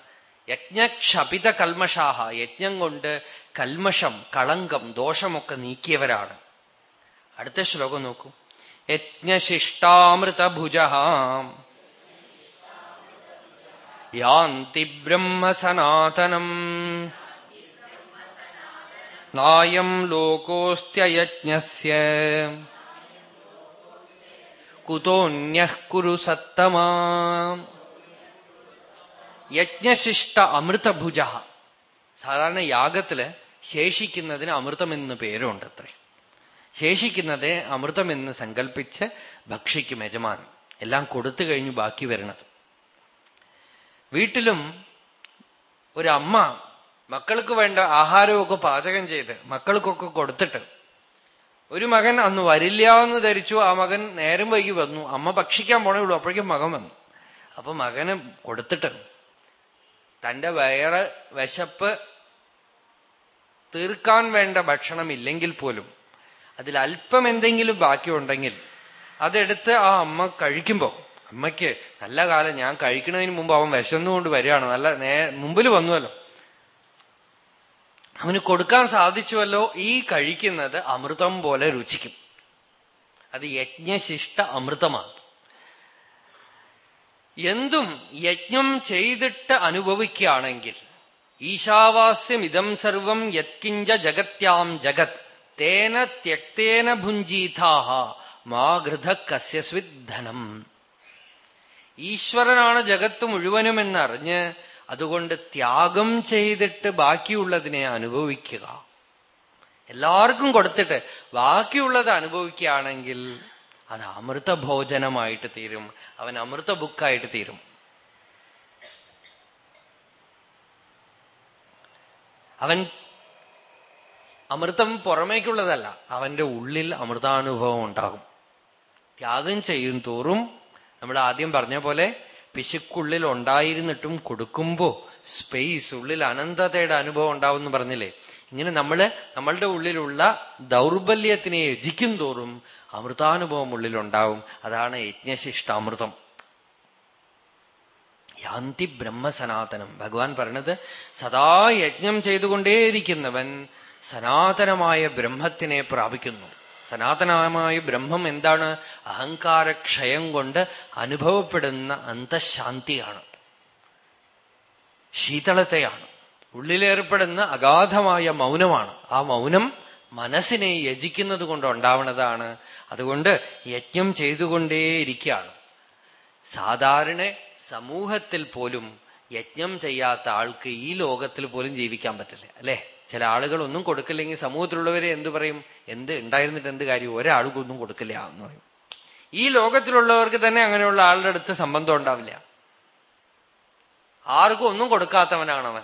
യജ്ഞക്ഷപിത കൽമഷാഹ യജ്ഞം കൊണ്ട് കൽമഷം കളങ്കം ദോഷമൊക്കെ നീക്കിയവരാണ്. അടുത്ത ശ്ലോകം നോക്കൂ. യജ്ഞശിഷ്ടാമൃതഭുജ. യാന്തി ബ്രഹ്മസനാതനം. നായം ലോകോസ്ത്യയജ്ഞസ്യ. കുതോന്യഃ കുരു സത്തമാ. യജ്ഞശിഷ്ട അമൃതഭുജ. സാധാരണ യാഗത്തിൽ ശേഷിക്കുന്നതിന് അമൃതം എന്ന് പേരുണ്ട് അത്രേ ശേഷിക്കുന്നത് അമൃതം എന്ന് സങ്കല്പിച്ച് ഭക്ഷിക്കും യജമാൻ എല്ലാം കൊടുത്തു കഴിഞ്ഞു ബാക്കി വരണത്. വീട്ടിലും ഒരമ്മ മക്കൾക്ക് വേണ്ട ആഹാരമൊക്കെ പാചകം ചെയ്ത് മക്കൾക്കൊക്കെ കൊടുത്തിട്ട്. ഒരു മകൻ അന്ന് വരില്ല എന്ന് ധരിച്ചു ആ മകൻ നേരം വൈകി വന്നു. അമ്മ ഭക്ഷിക്കാൻ പോണേ ഉള്ളൂ അപ്പോഴേക്കും മകൻ വന്നു. അപ്പൊ മകന് കൊടുത്തിട്ട് തന്റെ വയറ് വിശപ്പ് തീർക്കാൻ വേണ്ട ഭക്ഷണം ഇല്ലെങ്കിൽ പോലും അതിൽ അല്പം എന്തെങ്കിലും ബാക്കിയുണ്ടെങ്കിൽ അതെടുത്ത് ആ അമ്മ കഴിക്കുമ്പോ അമ്മയ്ക്ക് നല്ല കാലം ഞാൻ കഴിക്കുന്നതിന് മുമ്പ് അവൻ വിശന്നുകൊണ്ട് വരികയാണ്. നല്ല നേ മുമ്പിൽ വന്നുവല്ലോ. അവന് കൊടുക്കാൻ സാധിച്ചുവല്ലോ ഈ കഴിക്കുന്നത് അമൃതം പോലെ രുചിക്കും. അത് യജ്ഞശിഷ്ട അമൃതമാണ്. എന്തും യജ്ഞം ചെയ്തിട്ട് അനുഭവിക്കുകയാണെങ്കിൽ ഈശാവാസ്യം ഇതം സർവം യത്കിഞ്ച ജഗത്യാം ജഗത് തേന ത്യക്തേന ഭുഞ്ചീതാഹ മാ ഗൃധ കസ്യസ്വിദ്ധനം ഈശ്വരനാണ് ജഗത്ത് മുഴുവനുമെന്നറിഞ്ഞ് അതുകൊണ്ട് ത്യാഗം ചെയ്തിട്ട് ബാക്കിയുള്ളതിനെ അനുഭവിക്കുക. എല്ലാവർക്കും കൊടുത്തിട്ട് ബാക്കിയുള്ളത് അനുഭവിക്കുകയാണെങ്കിൽ അത് അമൃത ഭോജനമായിട്ട് തീരും. അവൻ അമൃത ബുക്കായിട്ട് തീരും. അവൻ അമൃതം പുറമേക്കുള്ളതല്ല അവന്റെ ഉള്ളിൽ അമൃതാനുഭവം ഉണ്ടാകും. ത്യാഗം ചെയ്യും തോറും നമ്മൾ ആദ്യം പറഞ്ഞ പോലെ പിശുക്കുള്ളിൽ ഉണ്ടായിരുന്നിട്ടും കൊടുക്കുമ്പോ സ്പേസ് ഉള്ളിൽ അനന്തതയുടെ അനുഭവം ഉണ്ടാവും എന്ന് പറഞ്ഞില്ലേ? ഇങ്ങനെ നമ്മൾ നമ്മളുടെ ഉള്ളിലുള്ള ദൗർബല്യത്തിനെ യജിക്കും തോറും അമൃതാനുഭവം ഉള്ളിലുണ്ടാവും അതാണ് യജ്ഞശിഷ്ട അമൃതം. യാന്തി ബ്രഹ്മസനാതനം. ഭഗവാൻ പറഞ്ഞത് സദാ യജ്ഞം ചെയ്തുകൊണ്ടേയിരിക്കുന്നവൻ സനാതനമായ ബ്രഹ്മത്തിനെ പ്രാപിക്കുന്നു. സനാതനമായ ബ്രഹ്മം എന്താണ്? അഹങ്കാരക്ഷയം കൊണ്ട് അനുഭവപ്പെടുന്ന അന്തശാന്തിയാണ്. ശീതളത്തെയാണ് ഉള്ളിലേർപ്പെടുന്ന അഗാധമായ മൗനമാണ്. ആ മൗനം മനസ്സിനെ യജിക്കുന്നത് കൊണ്ട് ഉണ്ടാവണതാണ്. അതുകൊണ്ട് യജ്ഞം ചെയ്തുകൊണ്ടേയിരിക്കുകയാണ്. സാധാരണ സമൂഹത്തിൽ പോലും യജ്ഞം ചെയ്യാത്ത ആൾക്ക് ഈ ലോകത്തിൽ പോലും ജീവിക്കാൻ പറ്റില്ല അല്ലെ? ചില ആളുകൾ ഒന്നും കൊടുക്കില്ലെങ്കിൽ സമൂഹത്തിലുള്ളവരെ എന്തു പറയും? എന്ത് ഉണ്ടായിരുന്നിട്ട് എന്ത് കാര്യം? ഒരാൾക്കൊന്നും കൊടുക്കില്ല എന്ന് പറയും. ഈ ലോകത്തിലുള്ളവർക്ക് തന്നെ അങ്ങനെയുള്ള ആളുടെ അടുത്ത് സംബന്ധം ഉണ്ടാവില്ല. ആർക്കും ഒന്നും കൊടുക്കാത്തവനാണ് അവൻ.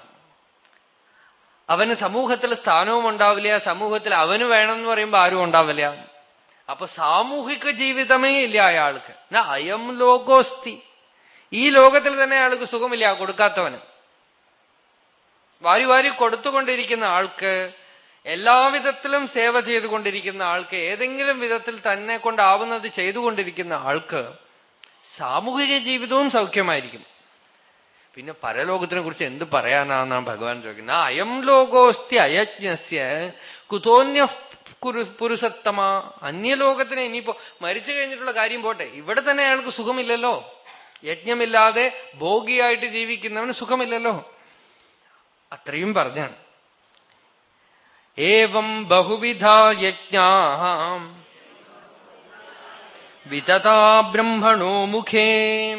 അവന് സമൂഹത്തിൽ സ്ഥാനവും ഉണ്ടാവില്ല സമൂഹത്തിൽ അവന് വേണം എന്ന് പറയുമ്പോൾ ആരും ഉണ്ടാവില്ല. അപ്പൊ സാമൂഹിക ജീവിതമേ ഇല്ല അയാൾക്ക്. അയം ലോകോസ്തി. ഈ ലോകത്തിൽ തന്നെ അയാൾക്ക് സുഖമില്ല കൊടുക്കാത്തവന്. വാരി വാരി കൊടുത്തുകൊണ്ടിരിക്കുന്ന ആൾക്ക് എല്ലാവിധത്തിലും സേവ ചെയ്തുകൊണ്ടിരിക്കുന്ന ആൾക്ക് ഏതെങ്കിലും വിധത്തിൽ തന്നെ കൊണ്ടാവുന്നത് ചെയ്തുകൊണ്ടിരിക്കുന്ന ആൾക്ക് സാമൂഹിക ജീവിതവും സൗഖ്യമായിരിക്കും. പിന്നെ പരലോകത്തിനെ കുറിച്ച് എന്ത് പറയാനാന്നാണ് ഭഗവാൻ ചോദിക്കുന്നത്? അയം ലോകോസ്തി അയജ്ഞസ്യ കുതോന്യ പുരുഷത്തമ. അന്യലോകത്തിന് ഇനിയിപ്പോ മരിച്ചു കഴിഞ്ഞിട്ടുള്ള കാര്യം പോട്ടെ. ഇവിടെ തന്നെ അയാൾക്ക് സുഖമില്ലല്ലോ. യജ്ഞമില്ലാതെ ഭോഗിയായിട്ട് ജീവിക്കുന്നവന് സുഖമില്ലല്ലോ. അത്രയും പറഞ്ഞാണ്. ഏവം ബഹുവിധ യജ്ഞാ. വിതതാ ബ്രഹ്മണോ മുഖേ.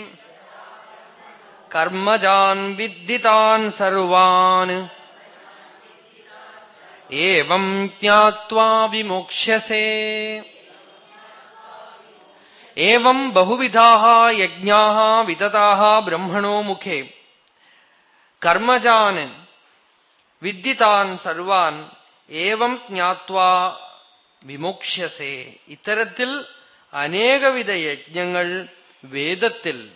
കർമ്മജാൻ വിദ്ദിതാൻ സർവാൻ. ഏവം ജ്ഞാത്വാ വിമോക്ഷ്യസേ. ഏവം ബഹുവിധാ യജ്ഞാ വിതതാ ബ്രഹ്മണോ മുഖേ. കർമ്മജാൻ വിദ്യിതാൻ സർവാൻ ഏവം ജ്ഞാത്വാ വിമോക്ഷ്യസേ. ഇത്തരത്തിൽ അനേകവിധ യജ്ഞങ്ങൾ വേദത്തിൽ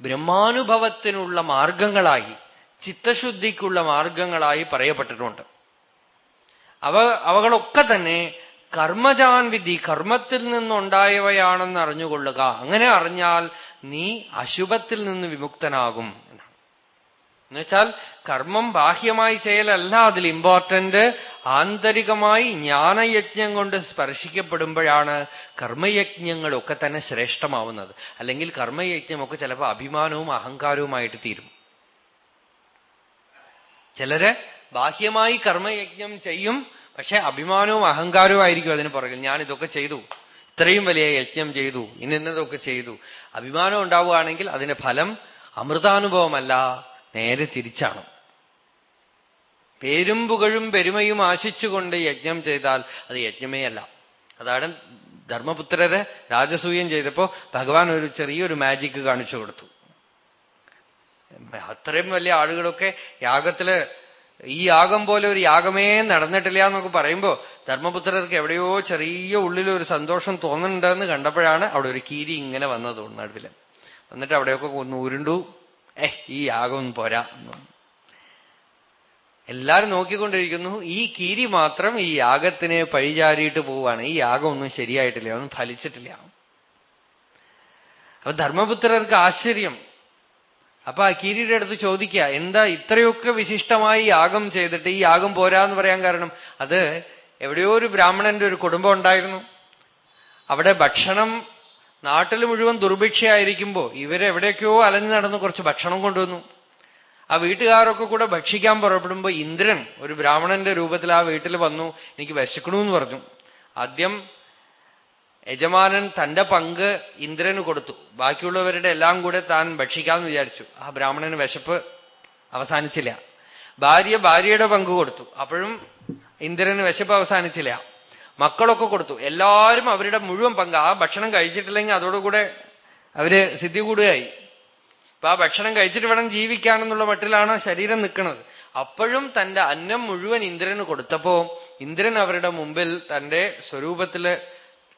ബ്രഹ്മാനുഭവത്തിനുള്ള മാർഗങ്ങളായി ചിത്തശുദ്ധിക്കുള്ള മാർഗങ്ങളായി പറയപ്പെട്ടിട്ടുണ്ട്. അവ അവകളൊക്കെ തന്നെ കർമ്മജാൻ വിധി കർമ്മത്തിൽ നിന്നുണ്ടായവയാണെന്ന് അറിഞ്ഞുകൊള്ളുക. അങ്ങനെ അറിഞ്ഞാൽ നീ അശുഭത്തിൽ നിന്ന് വിമുക്തനാകും എന്നുവെച്ചാൽ കർമ്മം ബാഹ്യമായി ചെയ്യലല്ല അതിൽ ഇമ്പോർട്ടന്റ് ആന്തരികമായി ജ്ഞാനയജ്ഞം കൊണ്ട് സ്പർശിക്കപ്പെടുമ്പോഴാണ് കർമ്മയജ്ഞങ്ങളൊക്കെ തന്നെ ശ്രേഷ്ഠമാവുന്നത്. അല്ലെങ്കിൽ കർമ്മയജ്ഞമൊക്കെ ചിലപ്പോൾ അഭിമാനവും അഹങ്കാരവുമായിട്ട് തീരും. ചിലര് ബാഹ്യമായി കർമ്മയജ്ഞം ചെയ്യും പക്ഷെ അഭിമാനവും അഹങ്കാരവും ആയിരിക്കും അതിന് പുറകിൽ. ഞാൻ ഇതൊക്കെ ചെയ്തു. ഇത്രയും വലിയ യജ്ഞം ചെയ്തു. ഇന്നതൊക്കെ ചെയ്തു. അഭിമാനം ഉണ്ടാവുകയാണെങ്കിൽ അതിന്റെ ഫലം അമൃതാനുഭവമല്ല. നേരെ തിരിച്ചാണ്. പേരും പുകഴും പെരുമയും ആശിച്ചുകൊണ്ട് യജ്ഞം ചെയ്താൽ അത് യജ്ഞമേ അല്ല അതാണ് ധർമ്മപുത്രരെ രാജസൂയം ചെയ്തപ്പോ ഭഗവാൻ ഒരു ചെറിയൊരു മാജിക് കാണിച്ചു കൊടുത്തു. അത്രയും വലിയ ആളുകളൊക്കെ യാഗത്തിൽ ഈ യാഗം പോലെ ഒരു യാഗമേ നടന്നിട്ടില്ല എന്നൊക്കെ പറയുമ്പോ ധർമ്മപുത്രർക്ക് എവിടെയോ ചെറിയ ഉള്ളിൽ ഒരു സന്തോഷം തോന്നുന്നുണ്ടെന്ന് കണ്ടപ്പോഴാണ് അവിടെ ഒരു കീരി ഇങ്ങനെ വന്നത് നടുവിൽ. എന്നിട്ട് അവിടെയൊക്കെ ഒന്ന് ഉരുണ്ടു. ഏഹ് ഈ യാഗം പോരാ. എല്ലാരും നോക്കിക്കൊണ്ടിരിക്കുന്നു. ഈ കീരി മാത്രം ഈ യാഗത്തിനെ പഴിചാരിയിട്ട് പോവാണ് ഈ യാഗം ഒന്നും ശരിയായിട്ടില്ല ഒന്നും ഫലിച്ചിട്ടില്ല. അപ്പൊ ധർമ്മപുത്രർക്ക് ആശ്ചര്യം. അപ്പൊ ആ കീരിയുടെ അടുത്ത് ചോദിക്കുക എന്താ ഇത്രയൊക്കെ വിശിഷ്ടമായി യാഗം ചെയ്തിട്ട് ഈ യാഗം പോരാന്ന് പറയാൻ കാരണം? അത് എവിടെയോ ഒരു ബ്രാഹ്മണന്റെ ഒരു കുടുംബം ഉണ്ടായിരുന്നു. അവിടെ ഭക്ഷണം നാട്ടിൽ മുഴുവൻ ദുർഭിക്ഷയായിരിക്കുമ്പോ ഇവരെവിടെയൊക്കെയോ അലഞ്ഞു നടന്ന് കുറച്ച് ഭക്ഷണം കൊണ്ടുവന്നു. ആ വീട്ടുകാരൊക്കെ കൂടെ ഭക്ഷിക്കാൻ പുറപ്പെടുമ്പോ ഇന്ദ്രൻ ഒരു ബ്രാഹ്മണന്റെ രൂപത്തിൽ ആ വീട്ടിൽ വന്നു എനിക്ക് വിശക്കണമെന്ന് പറഞ്ഞു. ആദ്യം യജമാനൻ തന്റെ പങ്ക് ഇന്ദ്രന് കൊടുത്തു. ബാക്കിയുള്ളവരുടെ എല്ലാം കൂടെ താൻ ഭക്ഷിക്കാമെന്ന് വിചാരിച്ചു. ആ ബ്രാഹ്മണന് വിശപ്പ് അവസാനിച്ചില്ല. ഭാര്യ ഭാര്യയുടെ പങ്ക് കൊടുത്തു. അപ്പോഴും ഇന്ദ്രന് വിശപ്പ് അവസാനിച്ചില്ല. മക്കളൊക്കെ കൊടുത്തു. എല്ലാവരും അവരുടെ മുഴുവൻ പങ്ക്. ആ ഭക്ഷണം കഴിച്ചിട്ടില്ലെങ്കിൽ അതോടുകൂടെ അവർ സിദ്ധി കൂടുകയായി. അപ്പൊ ആ ഭക്ഷണം കഴിച്ചിട്ട് വേണം ജീവിക്കാനെന്നുള്ള മട്ടിലാണ് ശരീരം നിൽക്കുന്നത്. അപ്പോഴും തന്റെ അന്നം മുഴുവൻ ഇന്ദ്രന് കൊടുത്തപ്പോ ഇന്ദ്രൻ അവരുടെ മുമ്പിൽ തന്റെ സ്വരൂപത്തിൽ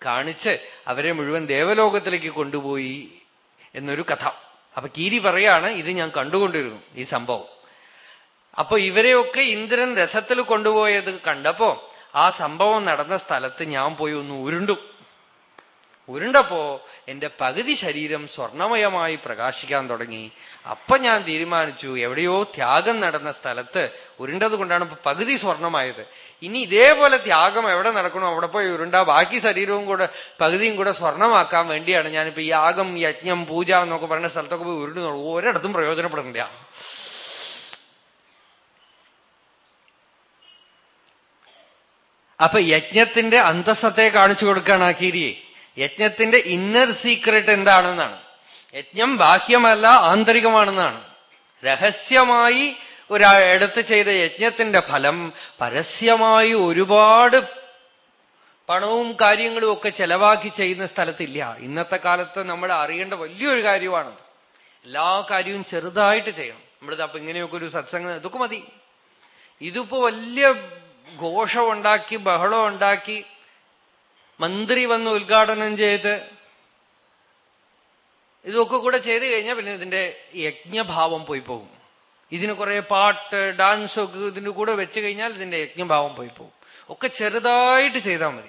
കാണിച്ച് അവരെ മുഴുവൻ ദേവലോകത്തിലേക്ക് കൊണ്ടുപോയി എന്നൊരു കഥ. അപ്പൊ കീരി പറയാണ് ഇത് ഞാൻ കണ്ടുകൊണ്ടിരുന്നു ഈ സംഭവം. അപ്പൊ ഇവരെയൊക്കെ ഇന്ദ്രൻ രഥത്തിൽ കൊണ്ടുപോയത് കണ്ടപ്പോ ആ സംഭവം നടന്ന സ്ഥലത്ത് ഞാൻ പോയി ഒന്ന് ഉരുണ്ടു. ഉരുണ്ടപ്പോ എന്റെ പകുതി ശരീരം സ്വർണമയമായി പ്രകാശിക്കാൻ തുടങ്ങി. അപ്പൊ ഞാൻ തീരുമാനിച്ചു എവിടെയോ ത്യാഗം നടന്ന സ്ഥലത്ത് ഉരുണ്ടത് കൊണ്ടാണ് ഇപ്പൊ പകുതി സ്വർണമായത്. ഇനി ഇതേപോലെ ത്യാഗം എവിടെ നടക്കണോ അവിടെ പോയി ഉരുണ്ട ബാക്കി ശരീരവും കൂടെ പകുതിയും കൂടെ സ്വർണമാക്കാൻ വേണ്ടിയാണ് ഞാനിപ്പോ യാഗം യജ്ഞം പൂജ എന്നൊക്കെ പറയുന്ന സ്ഥലത്തൊക്കെ പോയി ഉരുണ്ടു ഒരിടത്തും പ്രയോജനപ്പെടുന്നില്ല. അപ്പൊ യജ്ഞത്തിന്റെ അന്തസ്സത്തെ കാണിച്ചു കൊടുക്കുകയാണ് ആ കീരിയെ. യജ്ഞത്തിന്റെ ഇന്നർ സീക്രട്ട് എന്താണെന്നാണ്. യജ്ഞം ബാഹ്യമല്ല ആന്തരികമാണെന്നാണ്. രഹസ്യമായി ഒരിടത്ത് ചെയ്ത യജ്ഞത്തിന്റെ ഫലം പരസ്യമായി ഒരുപാട് പണവും കാര്യങ്ങളും ഒക്കെ ചെലവാക്കി ചെയ്യുന്ന സ്ഥലത്തില്ല. ഇന്നത്തെ കാലത്ത് നമ്മൾ അറിയേണ്ട വലിയൊരു കാര്യമാണ്. എല്ലാ കാര്യവും ചെറുതായിട്ട് ചെയ്യണം. നമ്മളിത് അപ്പൊ ഇങ്ങനെയൊക്കെ ഒരു സത്സംഗം ഇതൊക്കെ മതി. ഇതിപ്പോ വലിയ ഘോഷം ഉണ്ടാക്കി ബഹളം ഉണ്ടാക്കി മന്ത്രി വന്ന് ഉദ്ഘാടനം ചെയ്ത് ഇതൊക്കെ കൂടെ ചെയ്ത് കഴിഞ്ഞാൽ പിന്നെ ഇതിന്റെ യജ്ഞഭാവം പോയി പോകും. ഇതിന് കുറെ പാട്ട് ഡാൻസ് ഒക്കെ ഇതിന്റെ കൂടെ വെച്ച് കഴിഞ്ഞാൽ ഇതിന്റെ യജ്ഞഭാവം പോയി പോകും. ഒക്കെ ചെറുതായിട്ട് ചെയ്താൽ മതി.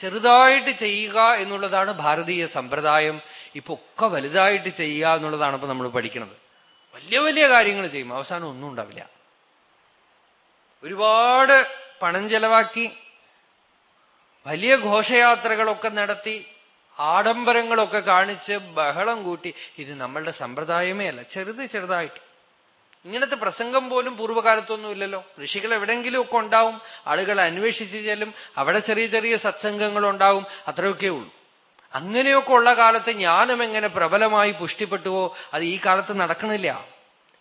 ചെറുതായിട്ട് ചെയ്യുക എന്നുള്ളതാണ് ഭാരതീയ സമ്പ്രദായം. ഇപ്പൊ ഒക്കെ വലുതായിട്ട് ചെയ്യുക എന്നുള്ളതാണ് ഇപ്പൊ നമ്മൾ പഠിക്കുന്നത് വലിയ വലിയ കാര്യങ്ങൾ ചെയ്യും. അവസാനം ഒന്നും ഉണ്ടാവില്ല. ഒരുപാട് പണം ചെലവാക്കി വലിയ ഘോഷയാത്രകളൊക്കെ നടത്തി ആഡംബരങ്ങളൊക്കെ കാണിച്ച് ബഹളം കൂട്ടി. ഇത് നമ്മളുടെ സമ്പ്രദായമേ അല്ല ചെറുത് ചെറുതായിട്ട്. ഇങ്ങനത്തെ പ്രസംഗം പോലും പൂർവകാലത്തൊന്നും ഇല്ലല്ലോ. ഋഷികൾ എവിടെങ്കിലും ഒക്കെ ഉണ്ടാവും ആളുകൾ അന്വേഷിച്ച് ചെല്ലും അവിടെ ചെറിയ ചെറിയ സത്സംഗങ്ങൾ ഉണ്ടാവും അത്രയൊക്കെ ഉള്ളൂ. അങ്ങനെയൊക്കെ ഉള്ള കാലത്ത് ജ്ഞാനം എങ്ങനെ പ്രബലമായി പുഷ്ടിപ്പെട്ടുവോ അത് ഈ കാലത്ത് നടക്കണില്ല.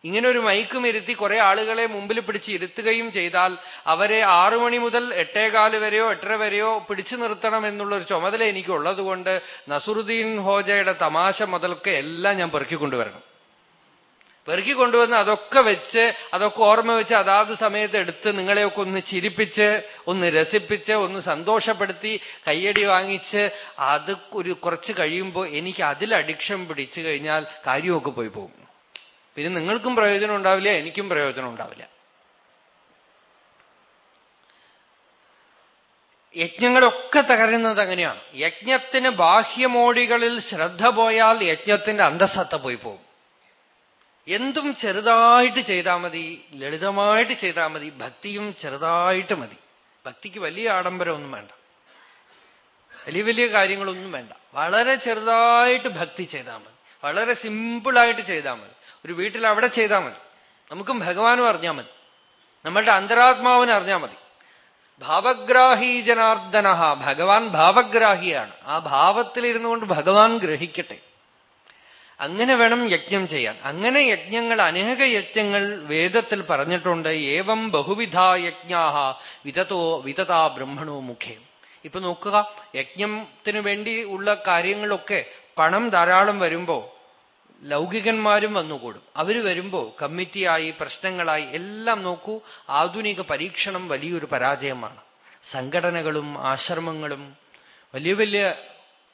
ഇങ്ങനെ ഒരു മൈക്കും ഇരുത്തി കുറെ ആളുകളെ മുമ്പിൽ പിടിച്ച് ഇരുത്തുകയും ചെയ്താൽ അവരെ ആറു മണി മുതൽ എട്ടേകാൽ വരെയോ എട്ടര വരെയോ പിടിച്ചു നിർത്തണം എന്നുള്ള ഒരു ചുമതല എനിക്ക് കൊണ്ട് നസുറുദ്ദീൻ ഹോജയുടെ തമാശ മുതലൊക്കെ എല്ലാം ഞാൻ പെറുക്കി കൊണ്ടുവരണം. പെറുക്കി കൊണ്ടുവന്ന് അതൊക്കെ വെച്ച് അതൊക്കെ ഓർമ്മ വെച്ച് അതാത് സമയത്ത് എടുത്ത് നിങ്ങളെയൊക്കെ ഒന്ന് ചിരിപ്പിച്ച് ഒന്ന് രസിപ്പിച്ച് ഒന്ന് സന്തോഷപ്പെടുത്തി കയ്യടി വാങ്ങിച്ച് അത് ഒരു കുറച്ച് കഴിയുമ്പോൾ എനിക്ക് അതിൽ അഡിക്ഷൻ പിടിച്ചു കഴിഞ്ഞാൽ കാര്യമൊക്കെ പോയി പോകും. പിന്നെ നിങ്ങൾക്കും പ്രയോജനം ഉണ്ടാവില്ല എനിക്കും പ്രയോജനം ഉണ്ടാവില്ല. യജ്ഞങ്ങളൊക്കെ തകരുന്നത് അങ്ങനെയാണ്. യജ്ഞത്തിന് ബാഹ്യമോടികളിൽ ശ്രദ്ധ പോയാൽ യജ്ഞത്തിന്റെ അന്തസത്ത പോയി പോകും. എന്തും ചെറുതായിട്ട് ചെയ്താൽ മതി ലളിതമായിട്ട് ചെയ്താൽ മതി ഭക്തിയും ചെറുതായിട്ട് മതി. ഭക്തിക്ക് വലിയ ആഡംബരമൊന്നും വേണ്ട. വലിയ വലിയ കാര്യങ്ങളൊന്നും വേണ്ട. വളരെ ചെറുതായിട്ട് ഭക്തി ചെയ്താൽ മതി. വളരെ സിമ്പിളായിട്ട് ചെയ്താൽ മതി. ഒരു വീട്ടിൽ അവിടെ ചെയ്താൽ മതി. നമുക്കും ഭഗവാനും അറിഞ്ഞാൽ മതി. നമ്മളുടെ അന്തരാത്മാവിനെ അറിഞ്ഞാൽ മതി. ഭാവഗ്രാഹി ജനാർദ്ദന ഭഗവാൻ ഭാവഗ്രാഹിയാണ്. ആ ഭാവത്തിലിരുന്നു കൊണ്ട് ഭഗവാൻ ഗ്രഹിക്കട്ടെ. അങ്ങനെ വേണം യജ്ഞം ചെയ്യാൻ. അങ്ങനെ യജ്ഞങ്ങൾ അനേക യജ്ഞങ്ങൾ വേദത്തിൽ പറഞ്ഞിട്ടുണ്ട്. ഏവം ബഹുവിധ യജ്ഞാഹ വിതതോ വിതതാ ബ്രഹ്മണോ മുഖേ. ഇപ്പൊ നോക്കുക യജ്ഞത്തിന് വേണ്ടി ഉള്ള കാര്യങ്ങളൊക്കെ പണം ധാരാളം വരുമ്പോ ലൗകികന്മാരും വന്നുകൂടും. അവർ വരുമ്പോ കമ്മിറ്റിയായി പ്രശ്നങ്ങളായി എല്ലാം നോക്കൂ ആധുനിക പരീക്ഷണം വലിയൊരു പരാജയമാണ്. സംഘടനകളും ആശ്രമങ്ങളും വലിയ വലിയ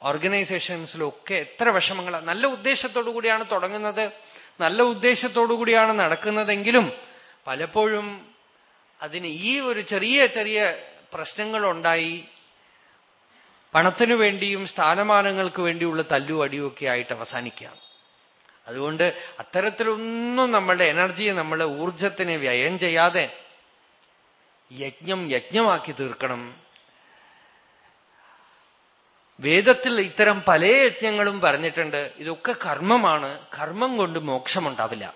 ഓർഗനൈസേഷൻസിലൊക്കെ എത്ര വിഷമങ്ങളാണ് നല്ല ഉദ്ദേശത്തോടു കൂടിയാണ് തുടങ്ങുന്നത് നല്ല ഉദ്ദേശത്തോടു കൂടിയാണ് നടക്കുന്നതെങ്കിലും പലപ്പോഴും അതിന് ഈ ഒരു ചെറിയ ചെറിയ പ്രശ്നങ്ങൾ ഉണ്ടായി പണത്തിനു വേണ്ടിയും സ്ഥാനമാനങ്ങൾക്ക് വേണ്ടിയുള്ള തല്ലു അടിയൊക്കെ ആയിട്ട് അവസാനിക്കുകയാണ്. അതുകൊണ്ട് അത്തരത്തിലൊന്നും നമ്മളുടെ എനർജിയെ നമ്മളെ ഊർജത്തിനെ വ്യയം ചെയ്യാതെ യജ്ഞം യജ്ഞമാക്കി തീർക്കണം. വേദത്തിൽ ഇത്തരം പല യജ്ഞങ്ങളും പറഞ്ഞിട്ടുണ്ട്. ഇതൊക്കെ കർമ്മമാണ്. കർമ്മം കൊണ്ട് മോക്ഷമുണ്ടാവില്ല.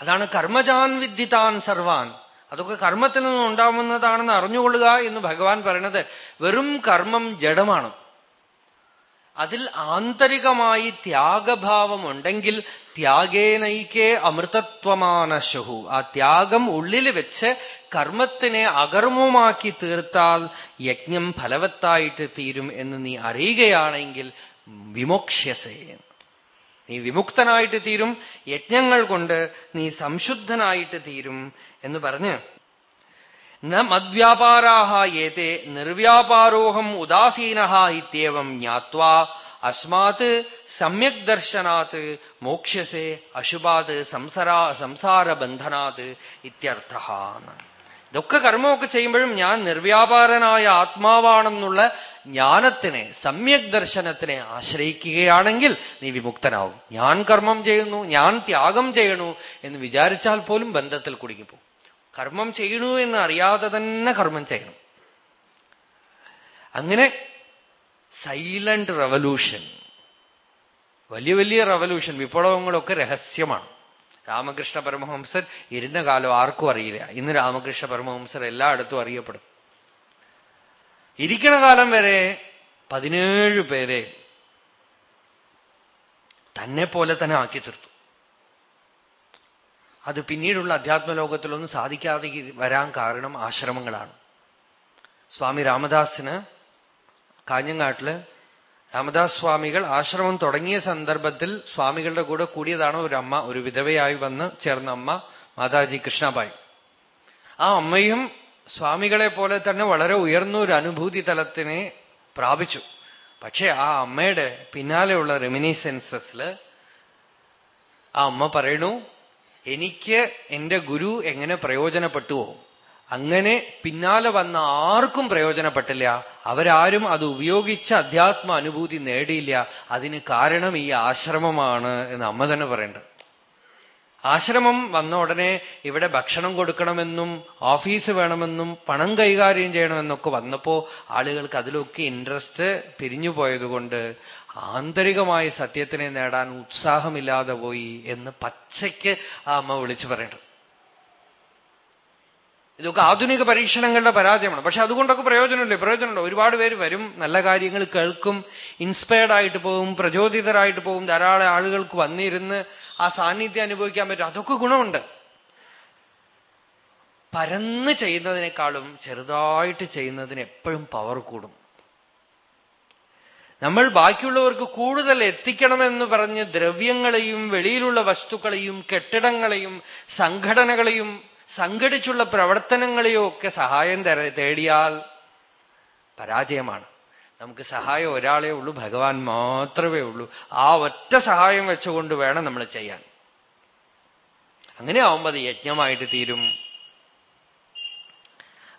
അതാണ് കർമ്മജാൻ വിദ്യതാൻ സർവാൻ. അതൊക്കെ കർമ്മത്തിൽ നിന്നും ഉണ്ടാവുന്നതാണെന്ന് അറിഞ്ഞുകൊള്ളുക എന്ന് ഭഗവാൻ പറയണത് വെറും കർമ്മം ജഡമാണ്. അതിൽ ആന്തരികമായി ത്യാഗഭാവം ഉണ്ടെങ്കിൽ ത്യാഗേനൈക്കേ അമൃതത്വമാനശുഹു. ആ ത്യാഗം ഉള്ളിൽ വെച്ച് കർമ്മത്തിനെ അകർമ്മമാക്കി തീർത്താൽ യജ്ഞം ഫലവത്തായിട്ട് തീരും എന്ന് നീ അറിയുകയാണെങ്കിൽ വിമോക്ഷ്യസേ. നീ വിമുക്തനായിട്ട് തീരും യജ്ഞങ്ങൾ കൊണ്ട് നീ സംശുദ്ധനായിട്ട് തീരും എന്ന് പറഞ്ഞ് ന മദ്വ്യാപാരാഹ ഏത്തെ നിർവ്യാപാരോഹം ഉദാസീന ഇത്യവം ജ്ഞാത്വാ. അസ്മാത് സമ്യക് ദർശനാത് മോക്ഷ്യസേ അശുഭാത് സംസാര സംസാരബന്ധനാത് ഇത്യർത്ഥ ഇതൊക്കെ കർമ്മമൊക്കെ ചെയ്യുമ്പോഴും ഞാൻ നിർവ്യാപാരനായ ആത്മാവാണെന്നുള്ള ജ്ഞാനത്തിനെ സമ്യക് ദർശനത്തിനെ ആശ്രയിക്കുകയാണെങ്കിൽ നീ വിമുക്തനാവും. ഞാൻ കർമ്മം ചെയ്യുന്നു ഞാൻ ത്യാഗം ചെയ്യണു എന്ന് വിചാരിച്ചാൽ പോലും ബന്ധത്തിൽ കുടുങ്ങിപ്പോകും. കർമ്മം ചെയ്യണു എന്ന് അറിയാതെ തന്നെ കർമ്മം ചെയ്യണം. അങ്ങനെ സൈലന്റ് റവല്യൂഷൻ വലിയ വലിയ റവല്യൂഷൻ വിപ്ലവങ്ങളൊക്കെ രഹസ്യമാണ്. രാമകൃഷ്ണ പരമഹംസർ ഇരുന്ന കാലം ആർക്കും അറിയില്ല. ഇന്ന് രാമകൃഷ്ണ പരമഹംസർ എല്ലായിടത്തും അറിയപ്പെടും. ഇരിക്കണ കാലം വരെ പതിനേഴ് പേരെ തന്നെ പോലെ തന്നെ ആക്കി തീർത്തു. അത് പിന്നീടുള്ള അധ്യാത്മലോകത്തിലൊന്നും സാധിക്കാതെ വരാൻ കാരണം ആശ്രമങ്ങളാണ്. സ്വാമി രാമദാസിന് കാഞ്ഞങ്ങാട്ടിൽ രാമദാസ് സ്വാമികൾ ആശ്രമം തുടങ്ങിയ സന്ദർഭത്തിൽ സ്വാമികളുടെ കൂടെ കൂടിയതാണ് ഒരു അമ്മ ഒരു വിധവയായി വന്ന് ചേർന്ന അമ്മ മാതാജി കൃഷ്ണബായി. ആ അമ്മയും സ്വാമികളെ പോലെ തന്നെ വളരെ ഉയർന്ന ഒരു അനുഭൂതി തലത്തിനെ പ്രാപിച്ചു. പക്ഷെ ആ അമ്മയുടെ പിന്നാലെയുള്ള റെമിനിസെൻസസിൽ ആ അമ്മ പറയണു എനിക്ക് എന്റെ ഗുരു എങ്ങനെ പ്രയോജനപ്പെട്ടുവോ അങ്ങനെ പിന്നാലെ വന്ന ആർക്കും പ്രയോജനപ്പെട്ടില്ല. അവരാരും അത് ഉപയോഗിച്ച് അധ്യാത്മ അനുഭൂതി നേടിയില്ല. അതിന് കാരണം ഈ ആശ്രമമാണ് എന്ന് അമ്മ തന്നെ പറയണ്ട ആശ്രമം വന്ന ഉടനെ ഇവിടെ ഭക്ഷണം കൊടുക്കണമെന്നും ഓഫീസ് വേണമെന്നും പണം കൈകാര്യം ചെയ്യണമെന്നൊക്കെ വന്നപ്പോ ആളുകൾക്ക് അതിലൊക്കെ ഇൻട്രസ്റ്റ് പിരിഞ്ഞു പോയതുകൊണ്ട് ആന്തരികമായി സത്യത്തിനെ നേടാൻ ഉത്സാഹമില്ലാതെ പോയി എന്ന് പച്ചയ്ക്ക് ആ അമ്മ വിളിച്ചു പറയണം. ഇതൊക്കെ ആധുനിക പരീക്ഷണങ്ങളുടെ പരാജയമാണ്. പക്ഷെ അതുകൊണ്ടൊക്കെ പ്രയോജനമില്ലേ? പ്രയോജനമുണ്ട്? ഒരുപാട് പേര് വരും നല്ല കാര്യങ്ങൾ കേൾക്കും ഇൻസ്പയർഡ് ആയിട്ട് പോകും പ്രചോദിതരായിട്ട് പോകും ധാരാളം ആളുകൾക്ക് വന്നിരുന്ന് ആ സാന്നിധ്യം അനുഭവിക്കാൻ പറ്റും. അതൊക്കെ ഗുണമുണ്ട്. പരന്ന് ചെയ്യുന്നതിനേക്കാളും ചെറുതായിട്ട് ചെയ്യുന്നതിന് എപ്പോഴും പവർ കൂടും. നമ്മൾ ബാക്കിയുള്ളവർക്ക് കൂടുതൽ എത്തിക്കണമെന്ന് പറഞ്ഞ് ദ്രവ്യങ്ങളെയും വെളിയിലുള്ള വസ്തുക്കളെയും കെട്ടിടങ്ങളെയും സംഘടനകളെയും സംഘടിച്ചുള്ള പ്രവർത്തനങ്ങളെയോ ഒക്കെ സഹായം തേടിയാൽ പരാജയമാണ്. നമുക്ക് സഹായം ഒരാളേ ഉള്ളൂ ഭഗവാൻ മാത്രമേ ഉള്ളൂ. ആ ഒറ്റ സഹായം വെച്ചുകൊണ്ട് വേണം നമ്മൾ ചെയ്യാൻ. അങ്ങനെ ആവുമ്പോൾ അത് യജ്ഞമായിട്ട് തീരും.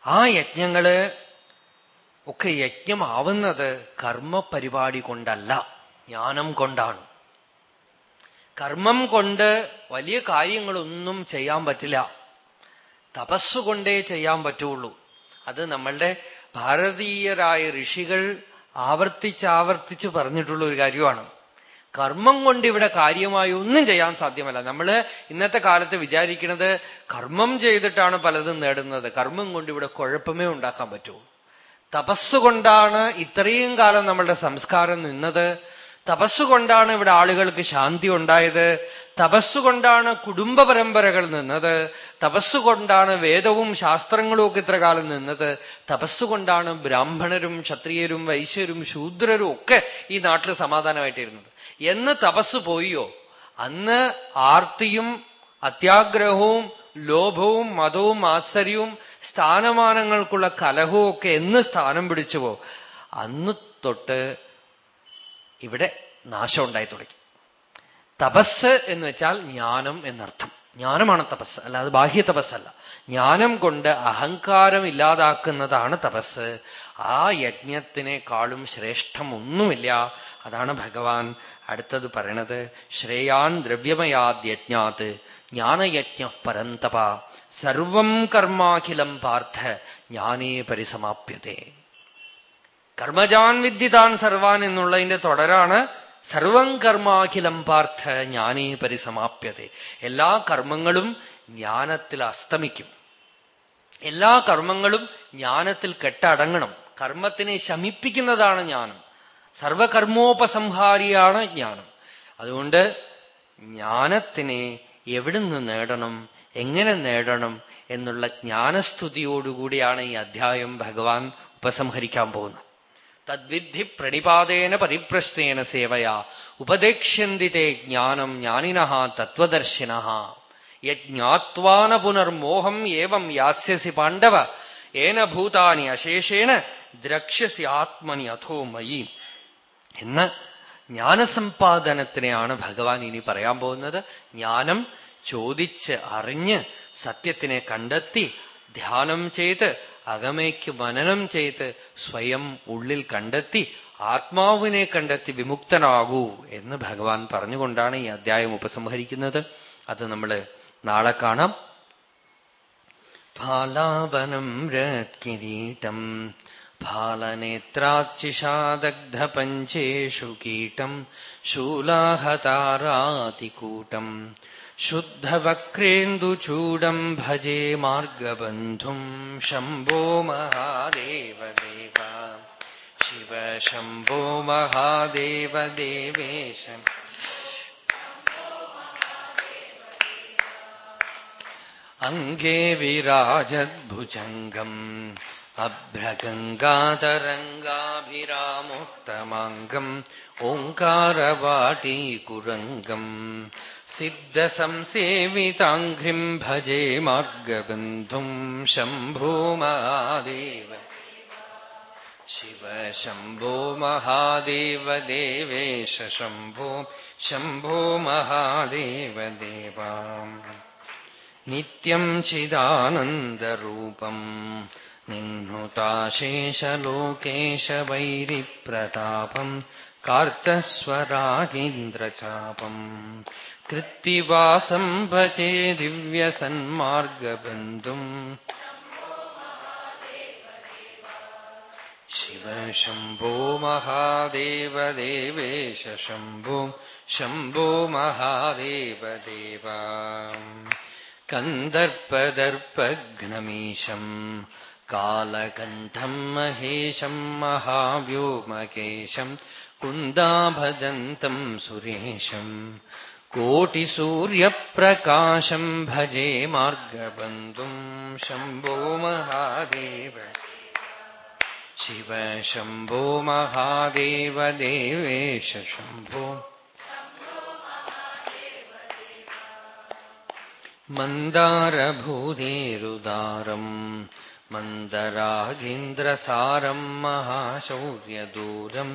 ആ യജ്ഞങ്ങൾ ഒക്കെ യജ്ഞമാവുന്നത് കർമ്മ പരിപാടി കൊണ്ടല്ല ജ്ഞാനം കൊണ്ടാണ്. കർമ്മം കൊണ്ട് വലിയ കാര്യങ്ങളൊന്നും ചെയ്യാൻ പറ്റില്ല. തപസ്സുകൊണ്ടേ ചെയ്യാൻ പറ്റുള്ളൂ. അത് നമ്മളുടെ ഭാരതീയരായ ഋഷികൾ ആവർത്തിച്ചാവർത്തിച്ച് ആവർത്തിച്ച് പറഞ്ഞിട്ടുള്ള ഒരു കാര്യമാണ്. കർമ്മം കൊണ്ട് ഇവിടെ കാര്യമായി ഒന്നും ചെയ്യാൻ സാധ്യമല്ല. നമ്മൾ ഇന്നത്തെ കാലത്ത് വിചാരിക്കുന്നത് കർമ്മം ചെയ്തിട്ടാണ് പലതും നേടുന്നത്. കർമ്മം കൊണ്ട് ഇവിടെ കുഴപ്പമേ ഉണ്ടാക്കാൻ പറ്റൂ. തപസ്സുകൊണ്ടാണ് ഇത്രയും കാലം നമ്മളുടെ സംസ്കാരം നിന്നത്. തപസ്സുകൊണ്ടാണ് ഇവിടെ ആളുകൾക്ക് ശാന്തി ഉണ്ടായത്. തപസ്സുകൊണ്ടാണ് കുടുംബ പരമ്പരകൾ നിന്നത്. തപസ്സുകൊണ്ടാണ് വേദവും ശാസ്ത്രങ്ങളും ഒക്കെ ഇത്ര കാലം നിന്നത്. തപസ്സുകൊണ്ടാണ് ബ്രാഹ്മണരും ക്ഷത്രിയരും വൈശ്യരും ശൂദ്രരും ഒക്കെ ഈ നാട്ടിൽ സമാധാനമായിട്ടിരുന്നത്. എന്ന് തപസ് പോയോ അന്ന് ആർത്തിയും അത്യാഗ്രഹവും ലോഭവും മതവും ആത്സര്യവും സ്ഥാനമാനങ്ങൾക്കുള്ള കലഹവും ഒക്കെ എന്ന് സ്ഥാനം പിടിച്ചുവോ? അന്ന് തൊട്ട് ഇവിടെ നാശം ഉണ്ടായി തുടങ്ങി. തപസ് എന്ന് വെച്ചാൽ ജ്ഞാനം എന്നർത്ഥം. ജ്ഞാനമാണ് തപസ്. അല്ലാതെ ബാഹ്യ തപസ്സല്ല. ജ്ഞാനം കൊണ്ട് അഹങ്കാരം ഇല്ലാതാക്കുന്നതാണ് തപസ്. ആ യജ്ഞത്തിനേക്കാളും ശ്രേഷ്ഠം ഒന്നുമില്ല അതാണ് ഭഗവാൻ അടുത്തത് പറയണത്. ശ്രേയാൻ ദ്രവ്യമയാദ്യജ്ഞാത് ജ്ഞാനയജ്ഞ പരന്തപ. സർവം കർമാഖിലം പാർത്ഥ ജ്ഞാനേ പരിസമാപ്യതേ. കർമ്മജാൻ വിദ്യതാൻ സർവാൻ എന്നുള്ളതിന്റെ തുടരാണ്. സർവം കർമാഖിലം പാർത്ഥ ജ്ഞാനേ പരിസമാപ്യത എല്ലാ കർമ്മങ്ങളും ജ്ഞാനത്തിൽ അസ്തമിക്കും. എല്ലാ കർമ്മങ്ങളും ജ്ഞാനത്തിൽ കെട്ടടങ്ങണം. കർമ്മത്തിനെ ശമിപ്പിക്കുന്നതാണ് ജ്ഞാനം. സർവകർമ്മോപസംഹാരിയാണ് ജ്ഞാനം. അതുകൊണ്ട് ജ്ഞാനത്തിനെ എവിടുന്ന് നേടണം എങ്ങനെ നേടണം എന്നുള്ള ജ്ഞാനസ്തുതിയോടുകൂടിയാണ് ഈ അധ്യായം ഭഗവാൻ ഉപസംഹരിക്കാൻ പോകുന്നത്. തദ്വിദ്ധി പ്രണിപാതേന പരിപ്രശ്നേന സേവയാ. ഉപദേക്ഷ്യന്തിത്തെ ജ്ഞാനം ജ്ഞാനിന തത്വദർശിന യജ്ഞാത്വാന പുനർമോഹം ഏവം യാസ്യസി പാണ്ഡവ. ഏന ഭൂതാനി അശേഷേണ ദ്രക്ഷ്യസി ആത്മനി അഥോ മയി. എന്ന ജ്ഞാനസമ്പാദനത്തിനെയാണ് ഭഗവാൻ ഇനി പറയാൻ പോകുന്നത്. ജ്ഞാനം ചോദിച്ച് അറിഞ്ഞ് സത്യത്തിനെ കണ്ടെത്തി ധ്യാനം ചെയ്ത് അകമയ്ക്ക് മനനം ചെയ്ത് സ്വയം ഉള്ളിൽ കണ്ടെത്തി ആത്മാവിനെ കണ്ടെത്തി വിമുക്തനാകൂ എന്ന് ഭഗവാൻ പറഞ്ഞുകൊണ്ടാണ് ഈ അധ്യായം ഉപസംഹരിക്കുന്നത് അത് നമ്മൾ നാളെ കാണാം ഫാലാപനം രത്കിരീടം फालनेत्राच्चिषादग्धपञ्चेषु कीटम् शूलाहतारातिकूटम् शुद्धवक्रेन्दुचूडम् भजे मार्गबन्धुम् शम्भो महादेवदेव शिव शम्भो महादेव देवेश अङ्गे विराजद्भुजङ्गम् अभ्रगङ्गातरङ्गाभिरामोत्तमाङ्गम् ओङ्कारवाटीकुरङ्गम् सिद्धसंसेविताङ्घ्रिम् भजे मार्गबन्धुम् शम्भो महादेव शिव शम्भो महादेव देवेश शम्भो शम्भो महादेव देवा नित्यम् चिदानन्दरूपम् निह्नुताशेषलोकेशवैरिप्रतापम् कार्तस्वरागीन्द्रचापम् कृत्तिवासम् भजे दिव्यसन्मार्गबन्धुम् शिव शम्भो महादेव देवेश शम्भो शम्भो महादेव देवा कन्दर्पदर्पघ्नमीशम् कालकण्ठम् महेशम् महाव्योमकेशम् कुन्दाभदन्तम् सुरेशम् कोटिसूर्यप्रकाशम् भजे मार्गबन्धुम् शम्भो महादेव। शिव शम्भो महादेव देवेश शम्भो। मन्दारभूतेरुदारम् मन्दरागेन्द्रसारम् महाशौर्यदूरम्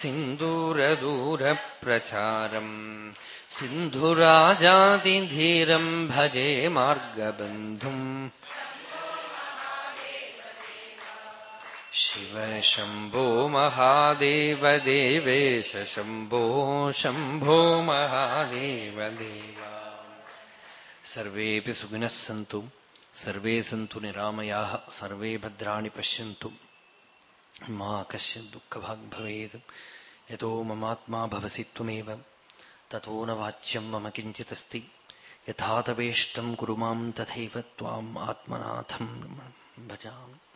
सिन्दूरदूरप्रचारम् सिन्धुराजातिधीरम् भजे मार्गबन्धुम् शिव शम्भो महादेव देवेश शम्भो शम्भो महादेव देवा सर्वेऽपि सुखिनः सन्तु സർവേ സന്തു നിരാമയാ സർവേ ഭദ്രാണി പശ്യന്തു. മാ കശ്യൻ ദുഃഖഭാഗ് ഭവേത് യഥോ മമാത്മാ ഭവസി ത്വമേവ. തഥോ ന വാച്യം മമ കിഞ്ചിതസ്തി. യഥാതവേഷ്ടം കുരു തഥൈവ ത്വാം ആത്മനാഥം ഭജാമി.